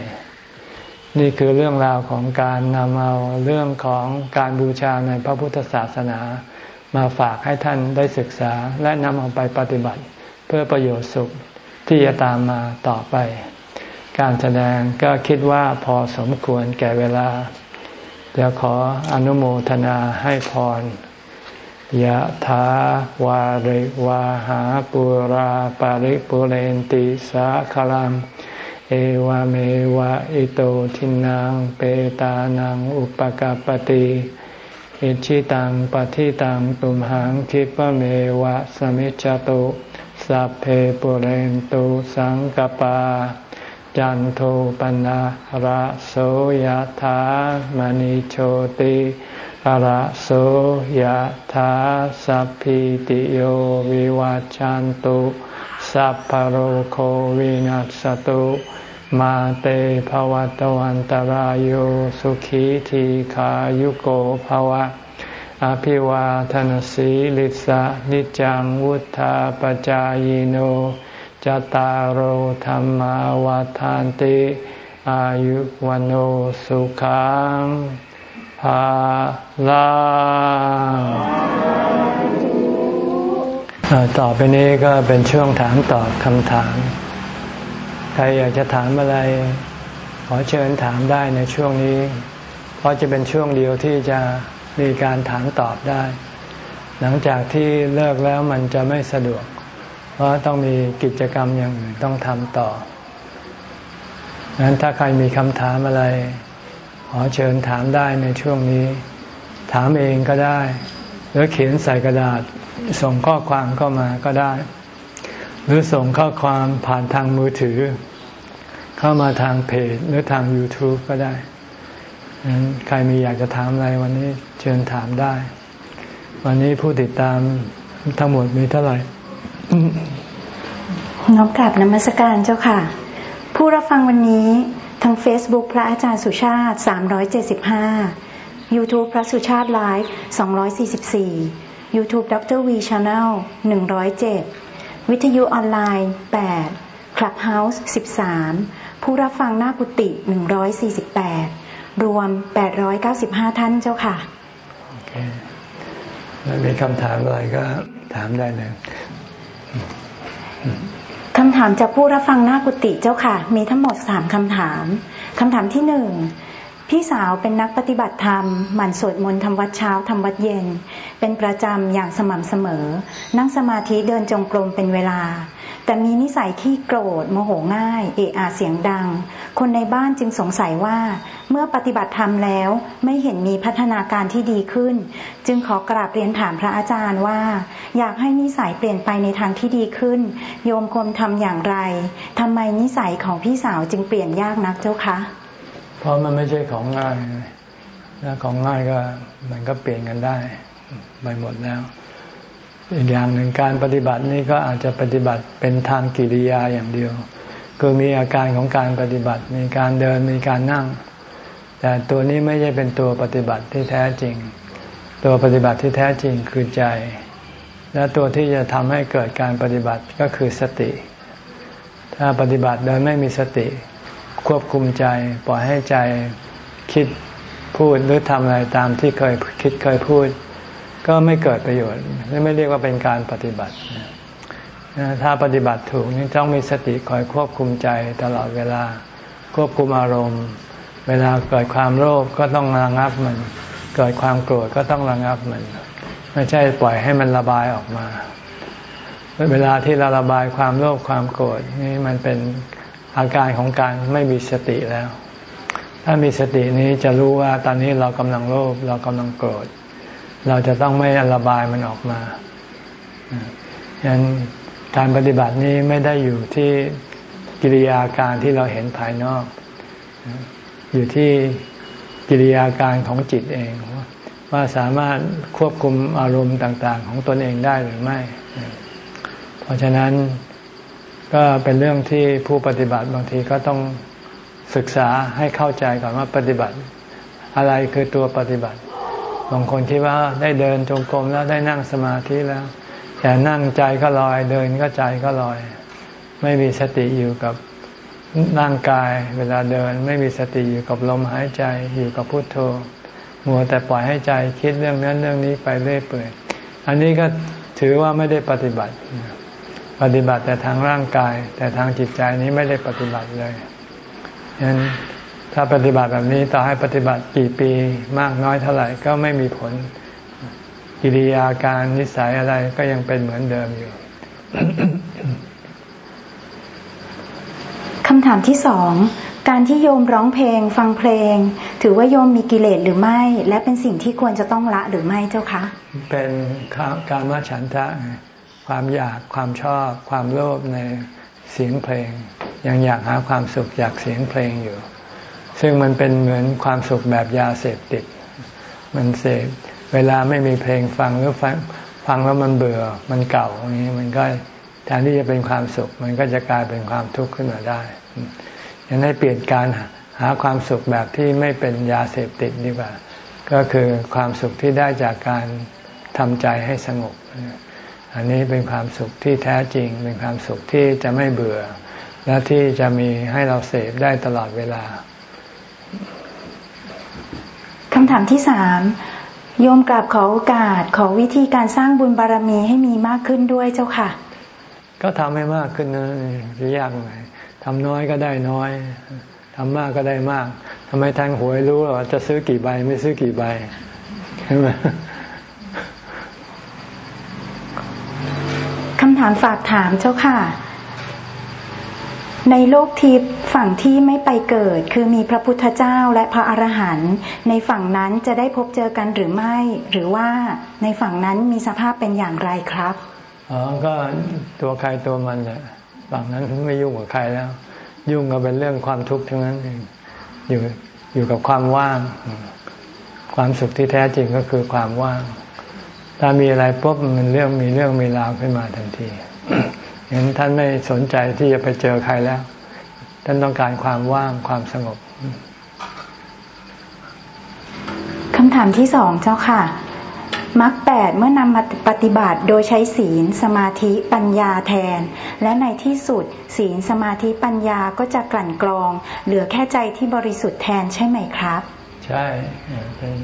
นี่คือเรื่องราวของการนำเอาเรื่องของการบูชาในพระพุทธศาสนา มาฝากให้ท่านได้ศึกษาและนำเอาไปปฏิบัติ เพื่อประโยชน์สุขที่จะตามมาต่อไป การแสดงก็คิดว่าพอสมควรแก่เวลาจะขออนุโมทนาให้พรยะถาวาริวาหาปุราปาริปุเรนติสาคลัง เอวเมวะอิโตทินังเปตานังอุปกาปติ อิชิตังปฏิตังตุมหังคิปเมวะสมิจจตุสัพเพปุเรนตุสังกปา จันโทปนะระโสยธามณิโชติระโสยธาสัพพิติโยวิวัจจันตุสัพพโรโควินัสตุ มาเตภวตวันตารโยสุขีทีขายุโกภวะ อภิวาทนสีลิสะนิจังวุธาปจายโนจตารโหธรรมวาทานติ อายุวันโอสุขังภาลาต่อไปนี้ก็เป็นช่วงถามตอบคำถาม ใครอยากจะถามอะไร ขอเชิญถามได้ในช่วงนี้ เพราะจะเป็นช่วงเดียวที่จะมีการถามตอบได้ หลังจากที่เลิกแล้วมันจะไม่สะดวก เพราะต้องมีกิจกรรมอย่างอื่นต้องทำต่องั้นถ้าใครมีคำถามอะไร ขอเชิญถามได้ในช่วงนี้ ถามเองก็ได้ หรือเขียนใส่กระดาษส่งข้อความเข้ามาก็ได้ หรือส่งข้อความผ่านทางมือถือ เข้ามาทางเพจ หรือทาง YouTube ก็ได้ใครมีอยากจะถามอะไรวันนี้เชิญถามได้ วันนี้ผู้ติดตามทั้งหมดมีเท่าไหร่น้องกลับนมัสการเจ้าค่ะ ผู้รับฟังวันนี้ทาง Facebook พระอาจารย์สุชาติ 375 YouTube พระสุชาติไลฟ์244 YouTube ดร V Channel 107 วิทยุออนไลน์8 Clubhouse 13 ผู้รับฟังหน้ากุฏิ 148 รวม 895 ท่านเจ้าค่ะโอเคมีคำถามอะไรก็ถามได้เลยคำถามจากผู้รับฟังหน้ากุฏิเจ้าค่ะ มีทั้งหมดสามคำถาม คำถามที่หนึ่ง พี่สาวเป็นนักปฏิบัติธรรม หมั่นสวดมนต์ทำวัดเช้าทำวัดเย็น เป็นประจำอย่างสม่ำเสมอ นั่งสมาธิเดินจงกรมเป็นเวลา แต่มีนิสัยขี้โกรธโมโหง่าย เอะอาเสียงดัง คนในบ้านจึงสงสัยว่า เมื่อปฏิบัติธรรมแล้วไม่เห็นมีพัฒนาการที่ดีขึ้น จึงขอกราบเรียนถามพระอาจารย์ว่า อยากให้นิสัยเปลี่ยนไปในทางที่ดีขึ้น โยมควรทำอย่างไรทำไมนิสัยของพี่สาวจึงเปลี่ยนยากนักเจ้าคะ เพราะมันไม่ใช่ของง่ายถ้าของง่ายก็มันก็เปลี่ยนกันได้ไปหมดแล้ว อีกอย่างหนึ่งการปฏิบัตินี้ก็อาจจะปฏิบัติเป็นทางกิริยาอย่างเดียวคือมีอาการของการปฏิบัติ มีการเดินมีการนั่ง แต่ตัวนี้ไม่ใช่เป็นตัวปฏิบัติที่แท้จริง ตัวปฏิบัติที่แท้จริงคือใจ และตัวที่จะทำให้เกิดการปฏิบัติก็คือสติ ถ้าปฏิบัติโดยไม่มีสติ ควบคุมใจ ปล่อยให้ใจคิดพูดหรือทำอะไรตามที่เคยคิดเคยพูด ก็ไม่เกิดประโยชน์ไม่เรียกว่าเป็นการปฏิบัติถ้าปฏิบัติถูกนี่ต้องมีสติคอยควบคุมใจตลอดเวลาควบคุมอารมณ์ เวลาเกิดความโลภก็ต้องระงับมัน เกิดความโกรธก็ต้องระงับมัน ไม่ใช่ปล่อยให้มันระบายออกมา เวลาที่เราระบายความโลภความโกรธนี่มันเป็น อาการของการไม่มีสติแล้ว ถ้ามีสตินี้จะรู้ว่าตอนนี้เรากำลังโลภเรากำลังโกรธ เราจะต้องไม่ระบายมันออกมาฉะนั้นการปฏิบัตินี้ไม่ได้อยู่ที่กิริยาการที่เราเห็นภายนอก อยู่ที่กิริยาการของจิตเอง ว่าสามารถควบคุมอารมณ์ต่าง ๆ ของตนเองได้หรือไม่ เพราะฉะนั้น ก็เป็นเรื่องที่ผู้ปฏิบัติบางทีก็ต้องศึกษาให้เข้าใจก่อนว่าปฏิบัติ อะไรคือตัวปฏิบัติ บางคนคิดว่าได้เดินจงกรมแล้วได้นั่งสมาธิแล้ว แต่นั่งใจก็ลอย เดินก็ใจก็ลอย ไม่มีสติอยู่กับร่างกาย เวลาเดิน ไม่มีสติอยู่กับลมหายใจอยู่กับพุทโธมัวแต่ปล่อยให้ใจคิดเรื่องนั้นเรื่องนี้ไปเรื่อยเปื่อยอันนี้ก็ถือว่าไม่ได้ปฏิบัติ ปฏิบัติแต่ทางร่างกาย แต่ทางจิตใจนี้ไม่ได้ปฏิบัติเลยฉะนั้นถ้าปฏิบัติแบบนี้ต่อให้ปฏิบัติกี่ปีมากน้อยเท่าไหร่ก็ไม่มีผลกิริยาการนิสัยอะไรก็ยังเป็นเหมือนเดิมอยู่คำถามที่สองการที่โยมร้องเพลง ฟังเพลง ถือว่าโยมมีกิเลสหรือไม่ และเป็นสิ่งที่ควรจะต้องละหรือไม่เจ้าคะ เป็นการมาฉันทะ ความอยากความชอบ ความโลภในเสียงเพลง ยังอยากหาความสุขจากเสียงเพลงอยู่ ซึ่งมันเป็นเหมือนความสุขแบบยาเสพติด มันเสพเวลาไม่มีเพลงฟังหรือฟังฟังแล้วมันเบื่อมันเก่าอย่างนี้มันก็แทนที่จะเป็นความสุข มันก็จะกลายเป็นความทุกข์ขึ้นมาได้ยังให้เปลี่ยนการหาความสุขแบบที่ไม่เป็นยาเสพติดดีกว่า ก็คือความสุขที่ได้จากการทำใจให้สงบ อันนี้เป็นความสุขที่แท้จริง เป็นความสุขที่จะไม่เบื่อ และที่จะมีให้เราเสพได้ตลอดเวลาคำถามที่สามโยมกราบขอโอกาสขอวิธีการสร้างบุญบารรมีให้มีมากขึ้นด้วยเจ้าค่ะ ก็ทำให้มากขึ้นนะจะยากไงทำน้อยก็ได้น้อยทำมากก็ได้มากทำไมทางหวยรู้ว่าจะซื้อกี่ใบไม่ซื้อกี่ใบใช่ไหมคำ ถามฝากถามเจ้าค่ะ ในโลกทิพย์ฝั่งที่ไม่ไปเกิด คือมีพระพุทธเจ้าและพระอรหันต์ในฝั่งนั้นจะได้พบเจอกันหรือไม่ หรือว่าในฝั่งนั้นมีสภาพเป็นอย่างไรครับอ๋อก็ตัวใครตัวมันแหละฝั่งนั้นไม่ยุ่งกับใครแล้ว ยุ่งก็เป็นเรื่องความทุกข์ทั้งนั้นเองอยู่อยู่กับความว่าง ความสุขที่แท้จริงก็คือความว่าง ถ้ามีอะไรปุ๊บมันเรื่องมีเรื่องมีราวขึ้นมาทันทีเห็นท่านไม่สนใจที่จะไปเจอใครแล้ว ท่านต้องการความว่างความสงบคำถามที่สองเจ้าค่ะมรรคแปดเมื่อนำมาปฏิบัติโดยใช้ศีลสมาธิปัญญาแทน และในที่สุดศีลสมาธิปัญญาก็จะกลั่นกรอง เหลือแค่ใจที่บริสุทธิ์แทนใช่ไหมครับ ใช่เป็น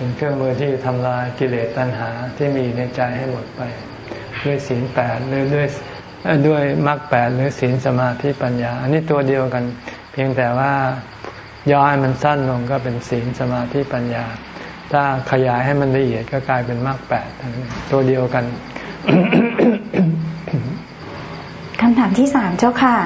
เป็นเครื่องมือที่ทำลายกิเลสตัณหาที่มีในใจให้หมดไป ด้วยศีลแปดหรือด้วยด้วยมรรคแปดหรือศีลสมาธิปัญญา อันนี้ตัวเดียวกัน เพียงแต่ว่าย่อให้มันสั้นลงก็เป็นศีลสมาธิปัญญา ถ้าขยายให้มันละเอียดก็กลายเป็นมรรคแปดตัวเดียวกันคำถามที่สามเจ้าค่ะ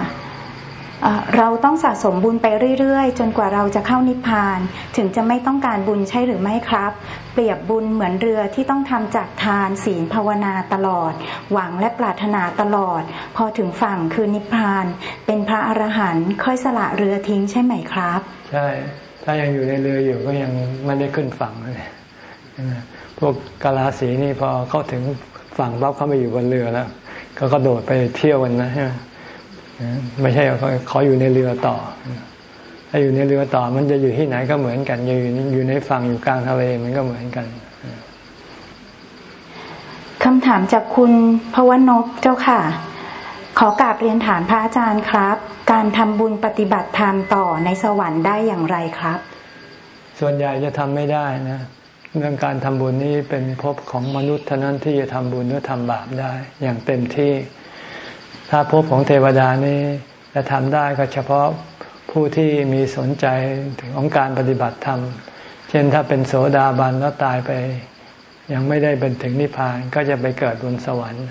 เราต้องสะสมบุญไปเรื่อยๆ จนกว่าเราจะเข้านิพพาน ถึงจะไม่ต้องการบุญใช่หรือไม่ครับ เปรียบบุญเหมือนเรือที่ต้องทำจากทานศีลภาวนาตลอด หวังและปรารถนาตลอด พอถึงฝั่งคือนิพพาน เป็นพระอรหันต์ค่อยสละเรือทิ้งใช่ไหมครับ ใช่ ถ้ายังอยู่ในเรืออยู่ก็ยังไม่ได้ขึ้นฝั่งเลยพวกกาลาสีนี่พอเข้าถึงฝั่งรับเขาไปอยู่บนเรือแล้วก็กระโดดไปเที่ยวกันนะฮะไหม ใช่เขาเขาอยู่ในเรือต่อ ถ้าอยู่ในเรือต่อ มันจะอยู่ที่ไหนก็เหมือนกัน อยู่อยู่ในฝั่งอยู่กลางทะเลมันก็เหมือนกันคำถามจากคุณพวนกเจ้าค่ะ ขอกราบเรียนถามพระอาจารย์ครับ การทำบุญปฏิบัติธรรมต่อในสวรรค์ได้อย่างไรครับ ส่วนใหญ่จะทำไม่ได้นะเรื่องการทำบุญนี้เป็นภพของมนุษย์เท่านั้นที่จะทำบุญหรือทำบาปได้ อย่างเต็มที่ ถ้าภพของเทวดานี้จะทำได้ก็เฉพาะผู้ที่มีสนใจถึงของการปฏิบัติธรรม เช่นถ้าเป็นโสดาบันแล้วตายไป ยังไม่ได้เป็นถึงนิพพานก็จะไปเกิดบนสวรรค์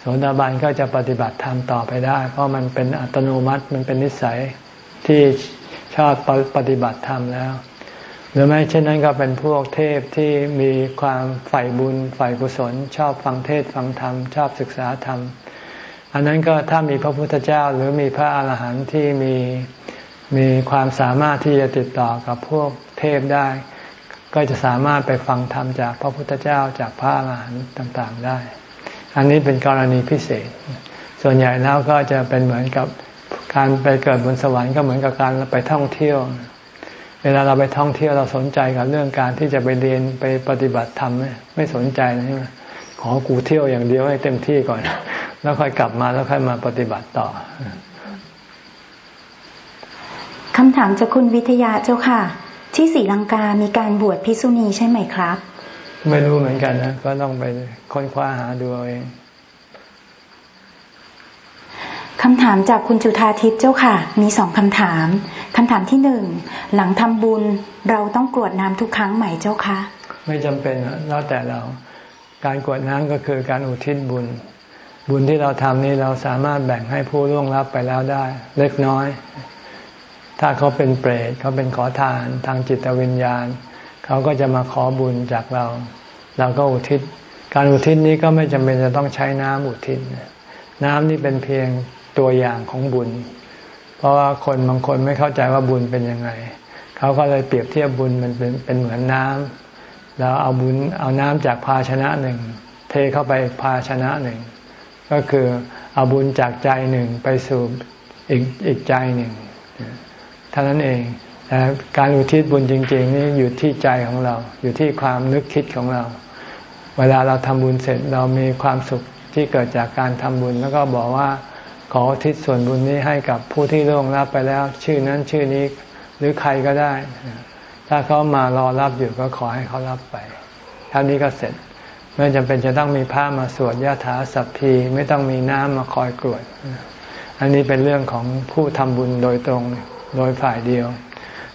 โสดาบันก็จะปฏิบัติธรรมต่อไปได้ เพราะมันเป็นอัตโนมัติมันเป็นนิสัยที่ชอบปฏิบัติธรรมแล้ว หรือไม่เช่นนั้นก็เป็นพวกเทพที่มีความใฝ่บุญใฝ่กุศล ชอบฟังเทศฟังธรรม ชอบศึกษาธรรม อันนั้นก็ถ้ามีพระพุทธเจ้าหรือมีพระอาหารหันต์ที่มีมีความสามารถที่จะติดต่อกับพวกเทพได้ ก็จะสามารถไปฟังธรรมจากพระพุทธเจ้าจากพระอาหารหันต์ต่างๆได้ อันนี้เป็นกรณีพิเศษ ส่วนใหญ่แล้วก็จะเป็นเหมือนกับการไปเกิดบนสวรรค์ก็เหมือนกับการไปท่องเที่ยว เวลาเราไปท่องเที่ยวเราสนใจกับเรื่องการที่จะไปเรียนไปปฏิบัติธรรมไหมไม่สนใจใช่ไหม ขอกูเที่ยวอย่างเดียวให้เต็มที่ก่อน แล้วค่อยกลับมาแล้วค่อยมาปฏิบัติต่อคำถามจากคุณวิทยาเจ้าค่ะ ที่ศรีลังกามีการบวชพิษุณีใช่ไหมครับ ไม่รู้เหมือนกันนะก็ต้องไปค้นคว้าหาดูเอาเองคำถามจากคุณจุธาทิพย์เจ้าค่ะ มีสองคำถามคำถามที่หนึ่งหลังทำบุญเราต้องกรวดน้ำทุกครั้งไหมเจ้าคะ ไม่จำเป็นแล้วแต่เรา การกวดน้ำก็คือการอุทิศบุญ บุญที่เราทำนี้เราสามารถแบ่งให้ผู้ล่วงลับไปแล้วได้ เล็กน้อย ถ้าเขาเป็นเปรตเขาเป็นขอทานทางจิตวิญญาณ เขาก็จะมาขอบุญจากเรา เราก็อุทิศ การอุทิศนี้ก็ไม่จำเป็นจะต้องใช้น้ำอุทิศ น้ำนี่เป็นเพียงตัวอย่างของบุญ เพราะว่าคนบางคนไม่เข้าใจว่าบุญเป็นยังไง เขาก็เลยเปรียบเทียบบุญมันเป็นเป็นเหมือนน้ำ แล้วเอาบุญเอาน้ำจากภาชนะหนึ่ง เทเข้าไปภาชนะหนึ่ง ก็คือเอาบุญจากใจหนึ่งไปสู่อีกอีกใจหนึ่งเท่านั้นเองแต่การอุทิศบุญจริง ๆ นี่อยู่ที่ใจของเรา อยู่ที่ความนึกคิดของเรา เวลาเราทำบุญเสร็จเรามีความสุขที่เกิดจากการทำบุญ แล้วก็บอกว่าขอทิศส่วนบุญนี้ให้กับผู้ที่ร่วงรับไปแล้ว ชื่อนั้นชื่อนี้หรือใครก็ได้ ถ้าเขามารอรับอยู่ก็ขอให้เขารับไปเท่านี้ก็เสร็จ ไม่จำเป็นจะต้องมีผ้ามาสวดยาถาสัพพีไม่ต้องมีน้ำมาคอยกรวด อันนี้เป็นเรื่องของผู้ทำบุญโดยตรงโดยฝ่ายเดียว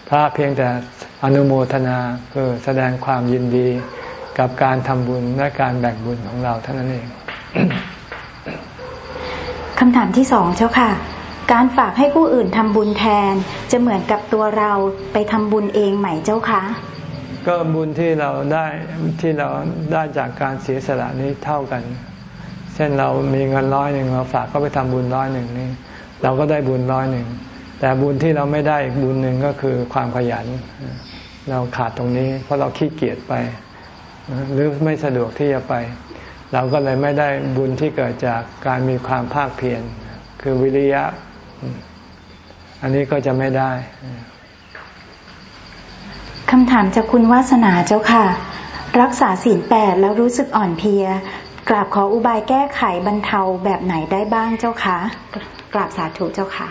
พระเพียงแต่อนุโมทนาคือแสดงความยินดีกับการทำบุญและการแบ่งบุญของเราเท่านั้นเองคำถามที่สองเจ้าค่ะ การฝากให้ผู้อื่นทำบุญแทน จะเหมือนกับตัวเราไปทำบุญเองไหมเจ้าคะ ก็บุญที่เราได้ที่เราได้จากการเสียสละนี้เท่ากัน เช่นเรามีเงินร้อยหนึ่งเราฝากก็ไปทำบุญร้อยหนึ่งนี่เราก็ได้บุญร้อยหนึ่งแต่บุญที่เราไม่ได้อีกบุญหนึ่งก็คือความขยัน เราขาดตรงนี้ เพราะเราขี้เกียจไป หรือไม่สะดวกที่จะไป เราก็เลยไม่ได้บุญที่เกิดจากการมีความภาคเพียรคือวิริยะ อันนี้ก็จะไม่ได้คำถามจากคุณวาสนาเจ้าค่ะ รักษาศีลแปดแล้วรู้สึกอ่อนเพลียกราบขออุบายแก้ไขบรรเทาแบบไหนได้บ้างเจ้าคะกราบสาธุเจ้าค่ะ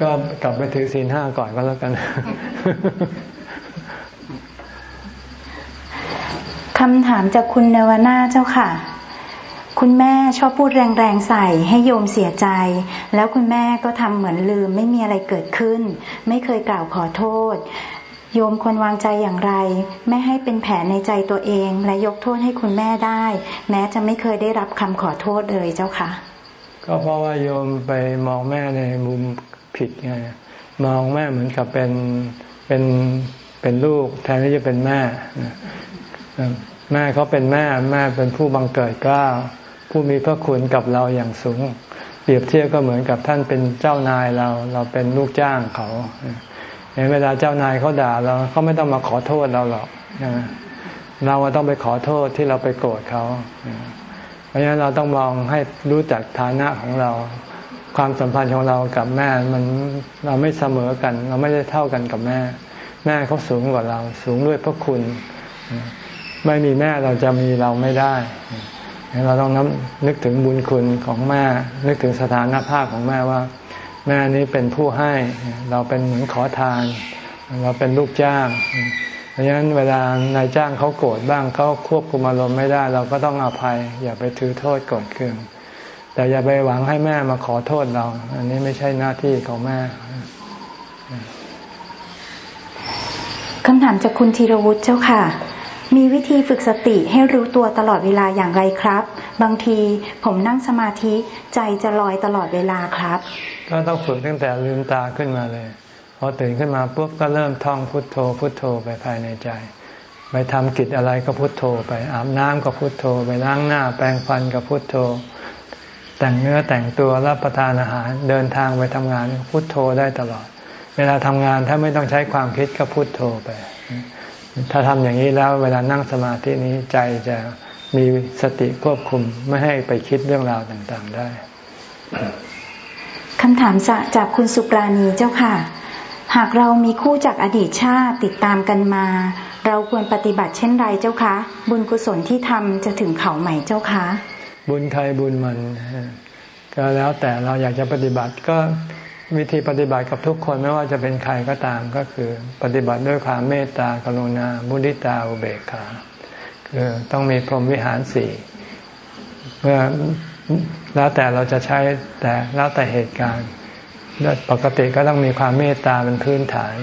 ก็กลับไปถือศีลห้าก่อนก็แล้วกันคำถามจากคุณเนวนาเจ้าค่ะ คุณแม่ชอบพูดแรงๆใส่ให้โยมเสียใจ แล้วคุณแม่ก็ทำเหมือนลืมไม่มีอะไรเกิดขึ้น ไม่เคยกล่าวขอโทษ โยมควรวางใจอย่างไร ไม่ให้เป็นแผลในใจตัวเอง และยกโทษให้คุณแม่ได้ แม้จะไม่เคยได้รับคำขอโทษเลยเจ้าค่ะ ก็เพราะว่าโยมไปมองแม่ในมุมผิดไงมองแม่เหมือนกับเป็นเป็นเป็นลูก แทนที่จะเป็นแม่แม่เขาเป็นแม่แม่เป็นผู้บังเกิดกล้า ผู้มีพระคุณกับเราอย่างสูง เปรียบเทียบก็เหมือนกับท่านเป็นเจ้านายเรา เราเป็นลูกจ้างเขาเวลาเจ้านายเขาด่าเราเขาไม่ต้องมาขอโทษเราหรอกเราต้องไปขอโทษที่เราไปโกรธเขาเพราะฉะนั้นเราต้องมองให้รู้จักฐานะของเรา ความสัมพันธ์ของเรากับแม่มันเราไม่เสมอกัน เราไม่ได้เท่ากันกับแม่ แม่เขาสูงกว่าเรา สูงด้วยพระคุณ ไม่มีแม่เราจะมีเราไม่ได้ เราต้องน้ำนึกถึงบุญคุณของแม่ นึกถึงสถานภาพของแม่ว่า แม่นี้เป็นผู้ให้ เราเป็นเหมือนขอทาน เราเป็นลูกจ้างเพราะฉะนั้นเวลานายจ้างเขาโกรธบ้างเขาควบคุมอารมณ์ไม่ได้ เราก็ต้องอภัย อย่าไปถือโทษโกรธเคืองแต่อย่าไปหวังให้แม่มาขอโทษเรา อันนี้ไม่ใช่หน้าที่ของแม่คำถามจากคุณธีรวุฒิเจ้าค่ะ มีวิธีฝึกสติให้รู้ตัวตลอดเวลาอย่างไรครับ บางทีผมนั่งสมาธิใจจะลอยตลอดเวลาครับ ก็ต้องฝึกตั้งแต่ลืมตาขึ้นมาเลย พอตื่นขึ้นมาปุ๊บก็เริ่มท่องพุทโธ พุทโธไปภายในใจ ไปทำกิจอะไรก็พุทโธไปอาบน้ำก็พุทโธ ไปล้างหน้าแปรงฟันก็พุทโธ แต่งเนื้อแต่งตัวรับประทานอาหารเดินทางไปทำงานพุทโธได้ตลอด เวลาทำงานถ้าไม่ต้องใช้ความคิดก็พุทโธไป ถ้าทำอย่างนี้แล้วเวลานั่งสมาธินี้ใจจะมีสติควบคุมไม่ให้ไปคิดเรื่องราวต่างๆได้คำถามจากคุณสุปราณีเจ้าค่ะ หากเรามีคู่จากอดีตชาติติดตามกันมา เราควรปฏิบัติเช่นไรเจ้าคะ บุญกุศลที่ทำจะถึงเขาใหม่เจ้าคะ บุญใครบุญมัน ก็แล้วแต่เราอยากจะปฏิบัติก็ วิธีปฏิบัติกับทุกคนไม่ว่าจะเป็นใครก็ตามก็คือ ปฏิบัติด้วยความเมตตากรุณาบุริตาอุเบกขาคือต้องมีพรหมวิหารสี่เมื่อแล้วแต่เราจะใช้แต่แล้วแต่เหตุการณ์ปกติก็ต้องมีความเมตตาเป็นพื้นฐาน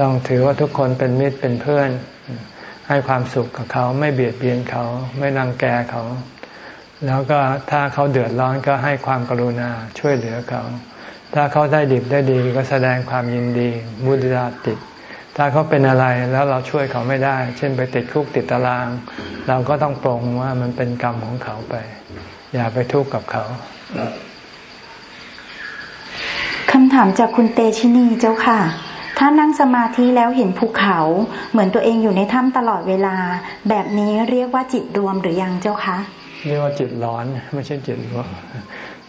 ต้องถือว่าทุกคนเป็นมิตรเป็นเพื่อน ให้ความสุขกับเขาไม่เบียดเบียนเขาไม่รังแกเขา แล้วก็ถ้าเขาเดือดร้อนก็ให้ความกรุณาช่วยเหลือเขา ถ้าเขาได้ดิบได้ดีก็แสดงความยินดีมุติตาติดถ้าเขาเป็นอะไรแล้วเราช่วยเขาไม่ได้ เช่นไปติดคุกติดตาราง เราก็ต้องปรงว่ามันเป็นกรรมของเขาไป อย่าไปทุกข์กับเขาคำถามจากคุณเตชินีเจ้าค่ะ ถ้านั่งสมาธิแล้วเห็นภูเขา เหมือนตัวเองอยู่ในถ้ำตลอดเวลา แบบนี้เรียกว่าจิตรวมหรือยังเจ้าคะ เรียกว่าจิตร้อนไม่ใช่จิตรวม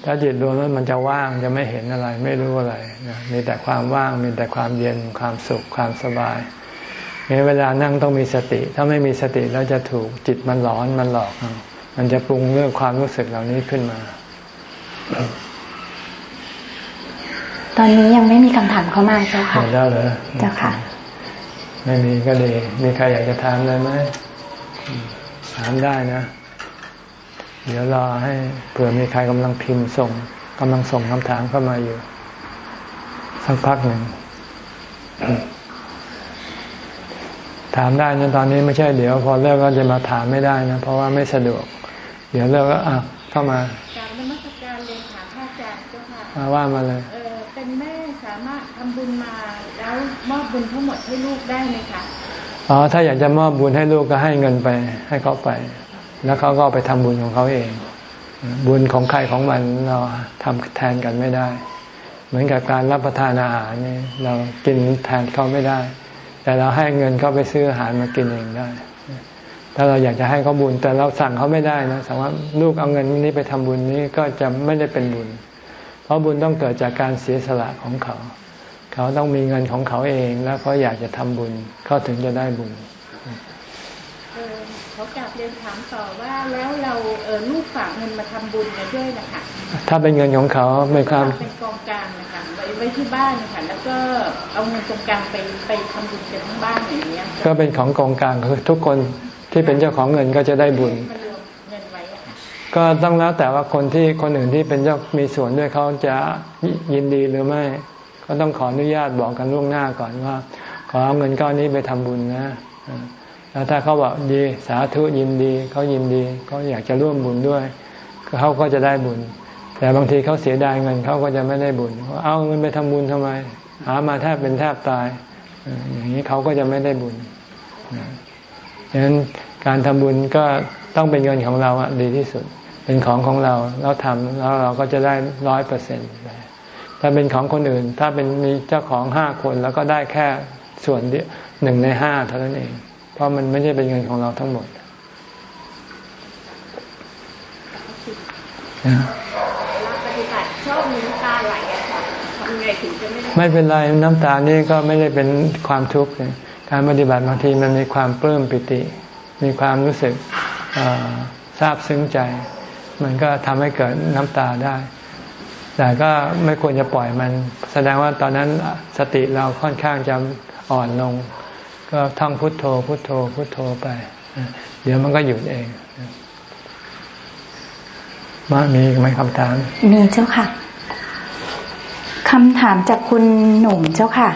ถ้าจิตรวมแล้วมันจะว่างจะไม่เห็นอะไร ไม่รู้อะไรนะมีแต่ความว่าง มีแต่ความเย็นความสุขความสบายในเวลานั่งต้องมีสติ ถ้าไม่มีสติแล้วจะถูกจิตมันหลอนมันหลอก มันจะปรุงเรื่องความรู้สึกเหล่านี้ขึ้นมา ตอนนี้ยังไม่มีคำถามเข้ามาเจ้าค่ะได้เลยเจ้าค่ะ ไม่มีก็ดีมีใครอยากจะถามเลยไหมถามได้นะ เดี๋ยวรอให้เผื่อมีใครกำลังพิมพ์ส่งกำลังส่งคำถามเข้ามาอยู่ สักพักหนึ่ง ถามได้นะตอนนี้ไม่ใช่เดี๋ยว พอเลิกก็จะมาถามไม่ได้นะ เพราะว่าไม่สะดวก เดี๋ยวเลิกก็อะเข้ามาการนมัสการเรียนถามพระอาจารย์เจ้าค่ะว่ามาเลยเออเป็นแม่สามารถทำบุญมาแล้วมอบบุญทั้งหมดให้ลูกได้ไหมคะอ๋อถ้าอยากจะมอบบุญให้ลูกก็ให้เงินไป ให้เขาไป แล้วเขาก็ไปทำบุญของเขาเอง บุญของใครของมันเราทำแทนกันไม่ได้ เหมือนกับการรับประทานอาหารนี่เรากินแทนเขาไม่ได้ แต่เราให้เงินเขาไปซื้ออาหารมากินเองได้ ถ้าเราอยากจะให้เขาบุญแต่เราสั่งเขาไม่ได้นะสมมติลูกเอาเงินนี้ไปทำบุญนี้ก็จะไม่ได้เป็นบุญ เพราะบุญต้องเกิดจากการเสียสละของเขา เขาต้องมีเงินของเขาเองแล้วเขาอยากจะทำบุญเขาถึงจะได้บุญ เขากลับเรียนถามต่อว่าแล้วเราเออลูกฝากเงินมาทำบุญกันด้วยนะคะถ้าเป็นเงินของเขาไม่ครับเป็นกองกลางนะคะไว้ไว้ที่บ้านนะคะแล้วก็เอาเงินกองกลางไปไปทำบุญกันทั้งบ้านอย่างเงี้ยก็เป็นของกองกลางคือทุกคนที่เป็นเจ้าของเงินก็จะได้บุญก็ต้องแล้วแต่ว่าคนที่คนอื่นที่เป็นเจ้ามีส่วนด้วยเขาจะยินดีหรือไม่ ก็ต้องขออนุญาตบอกกันล่วงหน้าก่อนว่า ขอเอาเงินก้อนนี้ไปทำบุญนะ แล้วถ้าเขาบอกดีสาธุยินดีเขายินดีเขาอยากจะร่วมบุญด้วยเขาก็จะได้บุญ แต่บางทีเขาเสียดายเงินเขาก็จะไม่ได้บุญเอาเงินไปทำบุญทำไม หามาแทบเป็นแทบตาย อย่างนี้เขาก็จะไม่ได้บุญดังนั้นการทำบุญก็ต้องเป็นเงินของเราอะดีที่สุด เป็นของของเราเราทำแล้วเราก็จะได้ร้อยเปอร์เซ็นต์ถ้าเป็นของคนอื่น ถ้าเป็นมีเจ้าของห้าคน แล้วก็ได้แค่ส่วนหนึ่งในห้าเท่านั้นเอง เพราะมันไม่ใช่เป็นเงินของเราทั้งหมดปฏิบัติชอบมีน้ำตาไหลอะค่ะทำไงถึงจะไม่ไม่เป็นไรน้ำตานี่ก็ไม่ได้เป็นความทุกข์การปฏิบัติบางทีมันมีความปลื้มปิติ มีความรู้สึกซาบซึ้งใจ มันก็ทำให้เกิดน้ำตาได้ แต่ก็ไม่ควรจะปล่อยมัน แสดงว่าตอนนั้นสติเราค่อนข้างจะอ่อนลง ก็ท่องพุทโธ พุทโธ พุทโธไปเดี๋ยวมันก็หยุดเองมามีไหมคำถาม มีเจ้าค่ะคำถามจากคุณหนุ่มเจ้าค่ะ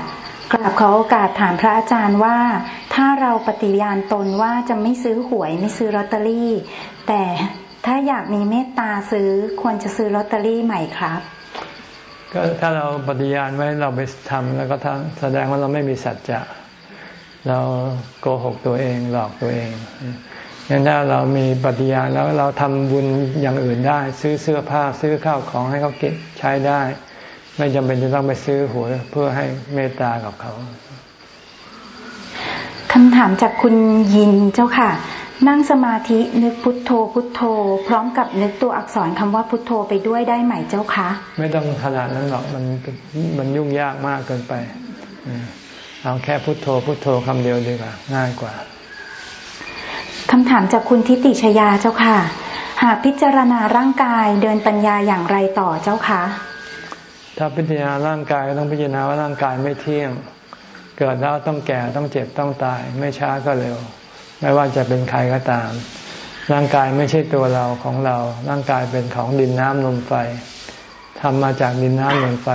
กราบขอโอกาสถามพระอาจารย์ว่า ถ้าเราปฏิญาณตนว่าจะไม่ซื้อหวยไม่ซื้อลอตเตอรี่ แต่ถ้าอยากมีเมตตาซื้อควรจะซื้อลอตเตอรี่ใหม่ครับ ก็ถ้าเราปฏิญาณไว้เราไปทำแล้วก็ทั้งแสดงว่าเราไม่มีสัจจะ เราโกหกตัวเองหลอกตัวเองงั้นถ้าเรามีปฏิญาณแล้วเราทำบุญอย่างอื่นได้ ซื้อเสื้อผ้าซื้อข้าวของให้เขาเก็บใช้ได้ ไม่จำเป็นจะต้องไปซื้อหวยเพื่อให้เมตตากับเขาคำถามจากคุณยินเจ้าค่ะ นั่งสมาธินึกพุทโธพุทโธ พร้อมกับนึกตัวอักษรคำว่าพุทโธไปด้วยได้ไหมเจ้าคะ ไม่ต้องขนาดนั้นหรอกมันมันยุ่งยากมากเกินไป เอาแค่พุทโธพุทโธคำเดียวดีกว่า ง่ายกว่าคำถามจากคุณทิติชยาเจ้าค่ะ หากพิจารณาร่างกายเดินปัญญาอย่างไรต่อเจ้าคะถ้าพิจารณาร่างกายต้องพิจารณาว่าร่างกายไม่เที่ยง เกิดแล้วต้องแก่ต้องเจ็บต้องตาย ไม่ช้าก็เร็ว ไม่ว่าจะเป็นใครก็ตาม ร่างกายไม่ใช่ตัวเราของเรา ร่างกายเป็นของดินน้ำลมไฟทำมาจากดินน้ำลมไฟ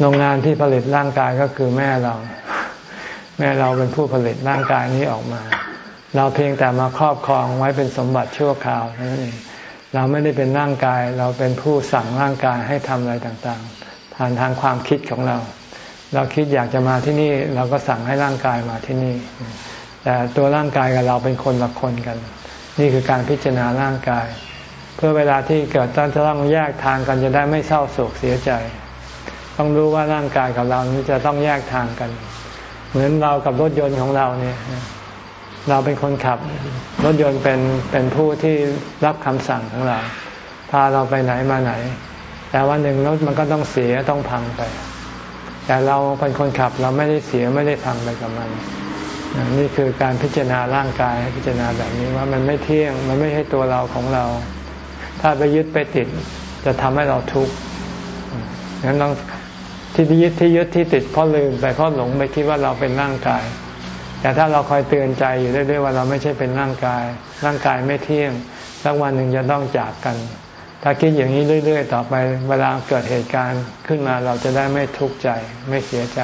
โรงงานที่ผลิตร่างกายก็คือแม่เรา แม่เราเป็นผู้ผลิตร่างกายนี้ออกมา เราเพียงแต่มาครอบครองไว้เป็นสมบัติชั่วคราวนั่นเองเราไม่ได้เป็นร่างกาย เราเป็นผู้สั่งร่างกายให้ทำอะไรต่างๆผ่านทางความคิดของเรา เราคิดอยากจะมาที่นี่เราก็สั่งให้ร่างกายมาที่นี่ แต่ตัวร่างกายกับเราเป็นคนละคนกัน นี่คือการพิจารณาร่างกาย เพื่อเวลาที่เกิดตองจะต้องแยกทางกันจะได้ไม่เศร้าโศกเสียใจ ต้องรู้ว่าร่างกายกับเรานี้จะต้องแยกทางกัน เหมือนเรากับรถยนต์ของเราเนี่ย เราเป็นคนขับ รถยนต์เป็นเป็นผู้ที่รับคำสั่งของเรา พาเราไปไหนมาไหน แต่วันหนึ่งรถมันก็ต้องเสียต้องพังไป แต่เราเป็นคนขับเราไม่ได้เสียไม่ได้พังไปกับมันนี่คือการพิจารณาร่างกายพิจารณาแบบนี้ว่ามันไม่เที่ยง มันไม่ใช่ตัวเราของเรา ถ้าไปยึดไปติด จะทำให้เราทุกข์งั้นต้อง ที่ยึดที่ยึดที่ติดเพราะลืมไปเพราะหลงไปคิดว่าเราเป็นร่างกาย แต่ถ้าเราคอยเตือนใจอยู่เรื่อยๆว่าเราไม่ใช่เป็นร่างกาย ร่างกายไม่เที่ยงสักวันหนึ่งจะต้องจากกัน ถ้าคิดอย่างนี้เรื่อยๆ ต่อไป เวลาเกิดเหตุการณ์ขึ้นมาเราจะได้ไม่ทุกข์ใจไม่เสียใจ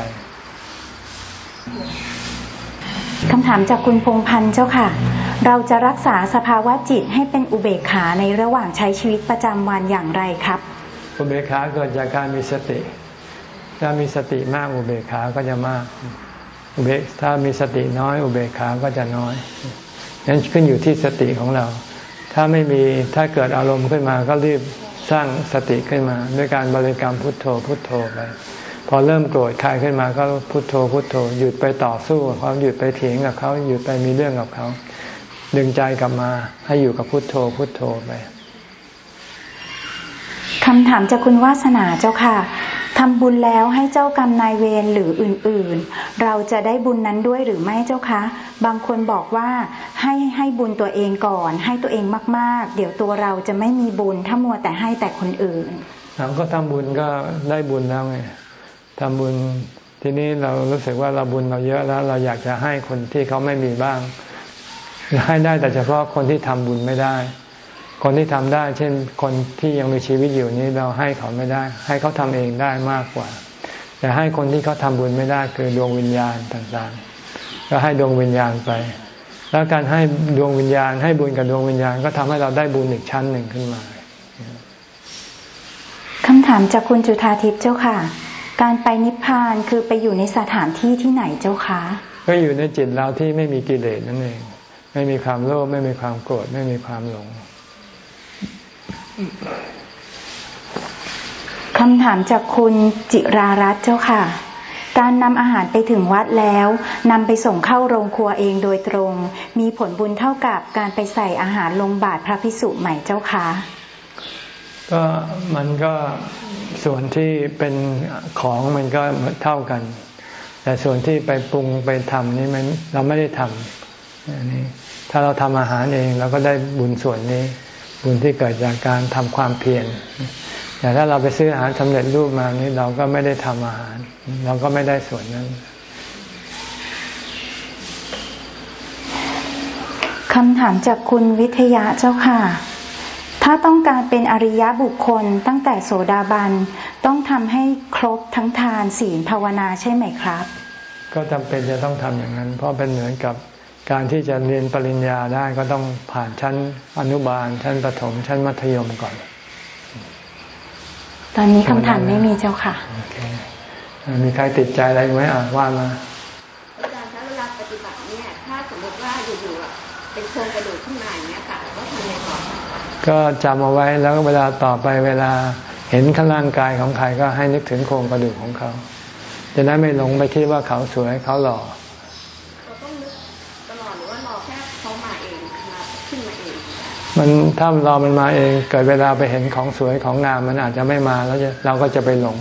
คำถามจากคุณพงพันธ์เจ้าค่ะ เราจะรักษาสภาวะจิตให้เป็นอุเบกขาในระหว่างใช้ชีวิตประจำวันอย่างไรครับ อุเบกขาเกิดจากการมีสติ ถ้ามีสติมากอุเบกขาก็จะมากอุเบกถ้ามีสติน้อย อุเบกขาก็จะน้อยนั้นขึ้นอยู่ที่สติของเรา ถ้าไม่มีถ้าเกิดอารมณ์ขึ้นมาก็รีบสร้างสติขึ้นมา ด้วยการบริกรรมพุทโธพุทโธไปพอเริ่มโกรธใครขึ้นมาก็พุทโธพุทโธ หยุดไปต่อสู้เขาหยุดไปเถียงกับเขาหยุดไปมีเรื่องกับเขาดึงใจกลับมาให้อยู่กับพุทโธพุทโธไปคำถามจากคุณวาสนาเจ้าค่ะ ทำบุญแล้วให้เจ้ากรรมนายเวรหรืออื่นๆ เราจะได้บุญนั้นด้วยหรือไม่เจ้าคะ บางคนบอกว่าให้ให้บุญตัวเองก่อน ให้ตัวเองมากๆ เดี๋ยวตัวเราจะไม่มีบุญถ้ามัวแต่ให้แต่คนอื่นเราก็ทำบุญก็ได้บุญแล้วไงทำบุญทีนี้เรารู้สึกว่าเราบุญเราเยอะแล้ว เราอยากจะให้คนที่เขาไม่มีบ้างให้ได้แต่เฉพาะคนที่ทำบุญไม่ได้ คนที่ทำได้ เช่นคนที่ยังมีชีวิตอยู่นี้เราให้เขาไม่ได้ ให้เขาทำเองได้มากกว่า แต่ให้คนที่เขาทำบุญไม่ได้คือดวงวิญญาณต่างๆ ก็ให้ดวงวิญญาณไป แล้วการให้ดวงวิญญาณ ให้บุญกับดวงวิญญาณก็ทำให้เราได้บุญอีกชั้นหนึ่งขึ้นมาำถามจากคุณจุธาทิพย์เจ้าค่ะ การไปนิพพานคือไปอยู่ในสถานที่ที่ไหนเจ้าคะก็อยู่ในจิตเราที่ไม่มีกิเลสนั่นเองไม่มีความโลภไม่มีความโกรธไม่มีความหลง คำถามจากคุณจิรารัตเจ้าค่ะ การนำอาหารไปถึงวัดแล้วนำไปส่งเข้าโรงครัวเองโดยตรง มีผลบุญเท่ากับการไปใส่อาหารลงบาตรพระพิสุใหม่เจ้าคะก็มันก็ส่วนที่เป็นของมันก็เท่ากัน แต่ส่วนที่ไปปรุงไปทำนี่มันเราไม่ได้ทำนนี้ถ้าเราทำอาหารเองเราก็ได้บุญส่วนนี้ บุญที่เกิดจากการทำความเพียรแต่ถ้าเราไปซื้ออาหารสำเร็จรูปมานี่เราก็ไม่ได้ทำอาหาร เราก็ไม่ได้ส่วนนั้นคำถามจากคุณวิทยาเจ้าค่ะ ถ้าต้องการเป็นอริยบุคคลตั้งแต่โสดาบัน ต้องทำให้ครบทั้งทานศีลภาวนาใช่ไหมครับ ก็จำเป็นจะต้องทำอย่างนั้น เพราะเป็นเหมือนกับ การที่จะเรียนปริญญาได้ก็ต้องผ่านชั้นอนุบาล ชั้นประถม ชั้นมัธยมก่อน ตอนนี้คำถามไม่มีเจ้าค่ะโอเคมีใครติดใจอะไรไหมอะว่ามาอาจารย์คะเวลาปฏิบัติเนี่ย ถ้าสมมติว่าอยู่ๆอะเป็นโครงกระดูกขึ้นมาอย่างเงี้ยค่ะก็ทำยังไงต่อคะก็จำเอาไว้แล้วเวลาต่อไปเวลาเห็นข้างร่างกายของใครก็ให้นึกถึงโครงกระดูกของเขา จะได้ไม่หลงไปคิดว่าเขาสวยเขาหล่อ เราต้องนึกตลอดหรือว่ารอแค่เขามาเองมาขึ้นมาเอง มันถ้าเรามันมาเองเกิดเวลาไปเห็นของสวยของงามมันอาจจะไม่มาแล้วจะเราก็จะไปหลง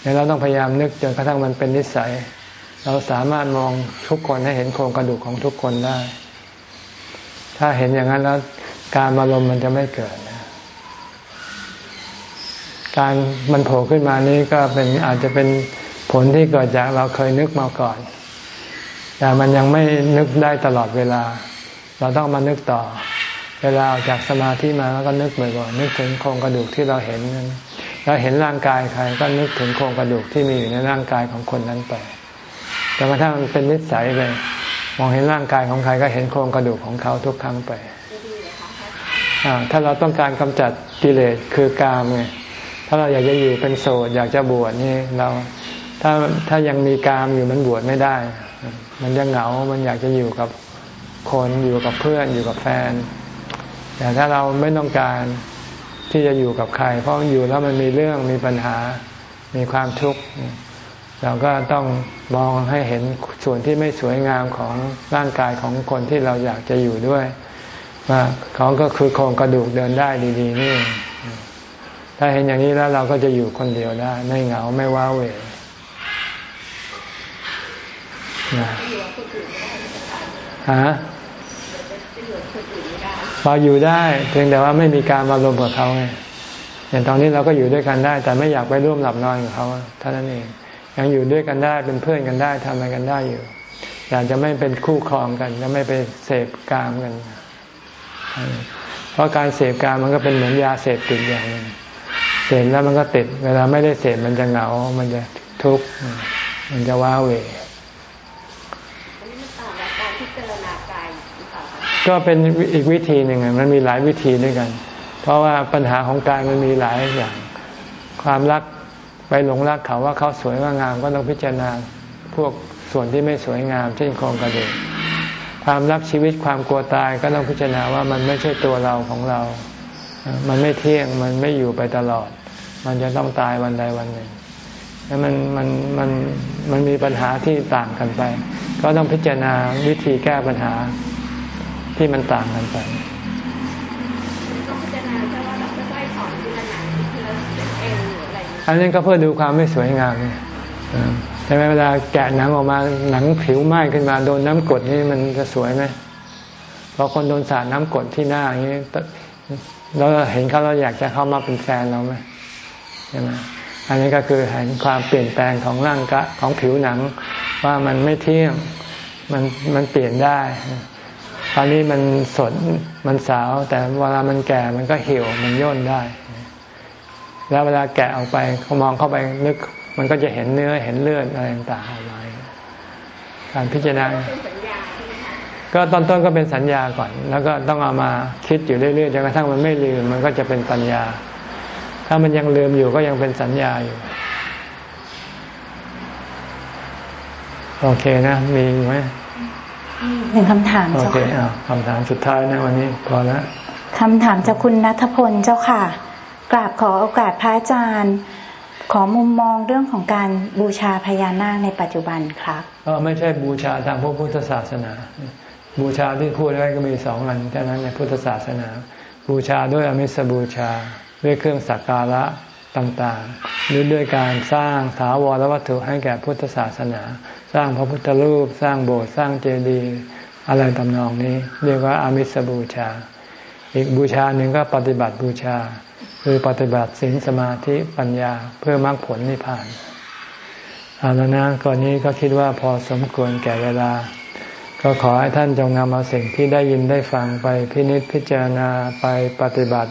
เนี่ยเราต้องพยายามนึกจนกระทั่งมันเป็นนิสัย เราสามารถมองทุกคนให้เห็นโครงกระดูกของทุกคนได้ ถ้าเห็นอย่างนั้นแล้วการอารมณ์มันจะไม่เกิดการมันโผล่ขึ้นมานี้ก็เป็นอาจจะเป็นผลที่เกิดจากเราเคยนึกมาก่อน แต่มันยังไม่นึกได้ตลอดเวลา เราต้องมานึกต่อ เวลาออกจากสมาธิมาแล้วก็นึกบ่อยๆนึกถึงโครงกระดูกที่เราเห็นนั้นเราเห็นร่างกายใครก็นึกถึงโครงกระดูกที่มีอยู่ในร่างกายของคนนั้นไปจนกระทั่งมันเป็นนิสัยเลยมองเห็นร่างกายของใครก็เห็นโครงกระดูกของเขาทุกครั้งไปถ้าเราต้องการกำจัดกิเลสคือกามไงถ้าเราอยากจะอยู่เป็นโสดอยากจะบวชนี่เราถ้าถ้ายังมีกามอยู่มันบวชไม่ได้ มันจะเหงา มันอยากจะอยู่กับคนอยู่กับเพื่อนอยู่กับแฟน แต่ถ้าเราไม่ต้องการที่จะอยู่กับใคร เพราะอยู่แล้วมันมีเรื่องมีปัญหามีความทุกข์เราก็ต้องมองให้เห็นส่วนที่ไม่สวยงามของร่างกายของคนที่เราอยากจะอยู่ด้วยว่าเขาก็คือโครงกระดูกเดินได้ดี ๆ นี่ ถ้าเห็นอย่างนี้แล้วเราก็จะอยู่คนเดียวได้ ไม่เหงาไม่ว้าเหวนะ ฮะพอยู่ได้เพียงแต่ว่าไม่มีการมารวมกับเขาไงอย่างตอนนี้เราก็อยู่ด้วยกันได้ แต่ไม่อยากไปร่วมหลับนอนกับเขาเท่านั้นเอง ยังอยู่ด้วยกันได้เป็นเพื่อนกันได้ทำอะไรกันได้อยู่อยากจะไม่เป็นคู่ครองกันจะไม่ไปเสพกามกัน เพราะการเสพกามมันก็เป็นเหมือนยาเสพติดอย่างหนึ่งเสพแล้วมันก็ติด เวลาไม่ได้เสพมันจะเหงา มันจะทุกข์ มันจะว้าเหว อันนี้มันต่างกับการพิจารณากายหรือเปล่าคะ ก็เป็นอีกวิธีหนึ่งมันมีหลายวิธีด้วยกัน เพราะว่าปัญหาของกายมันมีหลายอย่าง ความรักไปหลงรักเขาว่าเขาสวยว่างามก็ต้องพิจารณาพวกส่วนที่ไม่สวยงามเช่นโครงกระดูกความรักชีวิตความกลัวตายก็ต้องพิจารณาว่ามันไม่ใช่ตัวเราของเรา มันไม่เที่ยงมันไม่อยู่ไปตลอด มันจะต้องตายวันใดวันหนึ่งแล้วมันมันมันมันมีปัญหาที่ต่างกันไป ก็ต้องพิจารณาวิธีแก้ปัญหา ที่มันต่างกันไปต้องพิจารณาแค่ว่าเราค่อยๆถอนทีละหนังทีละเองหรืออะไรอย่างเงี้ยอันนี้ก็เพื่อดูความไม่สวยงามเนี่ยเออใช่ไหมเวลาแกะหนังออกมาหนังผิวไหม้ขึ้นมาโดนน้ำกรดนี่มันจะสวยไหมพอคนโดนสาดน้ำกรดที่หน้าอย่างนี้เราเห็นเขาเราอยากจะเข้ามาเป็นแฟนเราไหมใช่ไหมอันนี้ก็คือเห็นความเปลี่ยนแปลงของร่างกายของผิวหนังว่ามันไม่เที่ยงมันมันเปลี่ยนได้ ตอนนี้มันสดมันสาว แต่เวลามันแก่มันก็เหี่ยวมันย่นได้ แล้วเวลาแกะออกไปเขามองเข้าไปนึก มันก็จะเห็นเนื้อเห็นเลือดอะไรต่างๆออกาการพิจารณาก็ตอนต้นก็เป็นสัญญาก่อน แล้วก็ต้องเอามาคิดอยู่เรื่อยๆจนกระทั่งมันไม่ลืม มันก็จะเป็นปัญญา ถ้ามันยังลืมอยู่ก็ยังเป็นสัญญาอยู่ โอเคนะ มีไหม หนึ่งคำถามเจ้าค่ะคำถามสุดท้ายนะวันนี้พอแล้วคำถามจากคุณนัทพลเจ้าค่ะ กราบขอโอกาสพระอาจารย์ ขอมุมมองเรื่องของการบูชาพญานาคในปัจจุบันครับก็ไม่ใช่บูชาทางพระพุทธศาสนา บูชาที่พูดไว้ก็มีสองอันเท่านั้นในพุทธศาสนา บูชาด้วยอมิสบูชา ด้วยเครื่องสักการะต่างๆ หรือด้วยการสร้างถาวรวัตถุให้แก่พุทธศาสนา สร้างพระพุทธรูป สร้างโบสถ์สร้างเจดีย์อะไรตำนองนี้ เรียกว่าอามิสบูชา อีกบูชาหนึ่งก็ปฏิบัติบูชา คือปฏิบัติศีลสมาธิปัญญาเพื่อมรรคผลนิพพานเอาแล้วนะก่อนนี้ก็คิดว่าพอสมควรแก่เวลา ก็ขอให้ท่านจงนำเอาสิ่งที่ได้ยินได้ฟังไปพินิจพิจารณาไปปฏิบัติ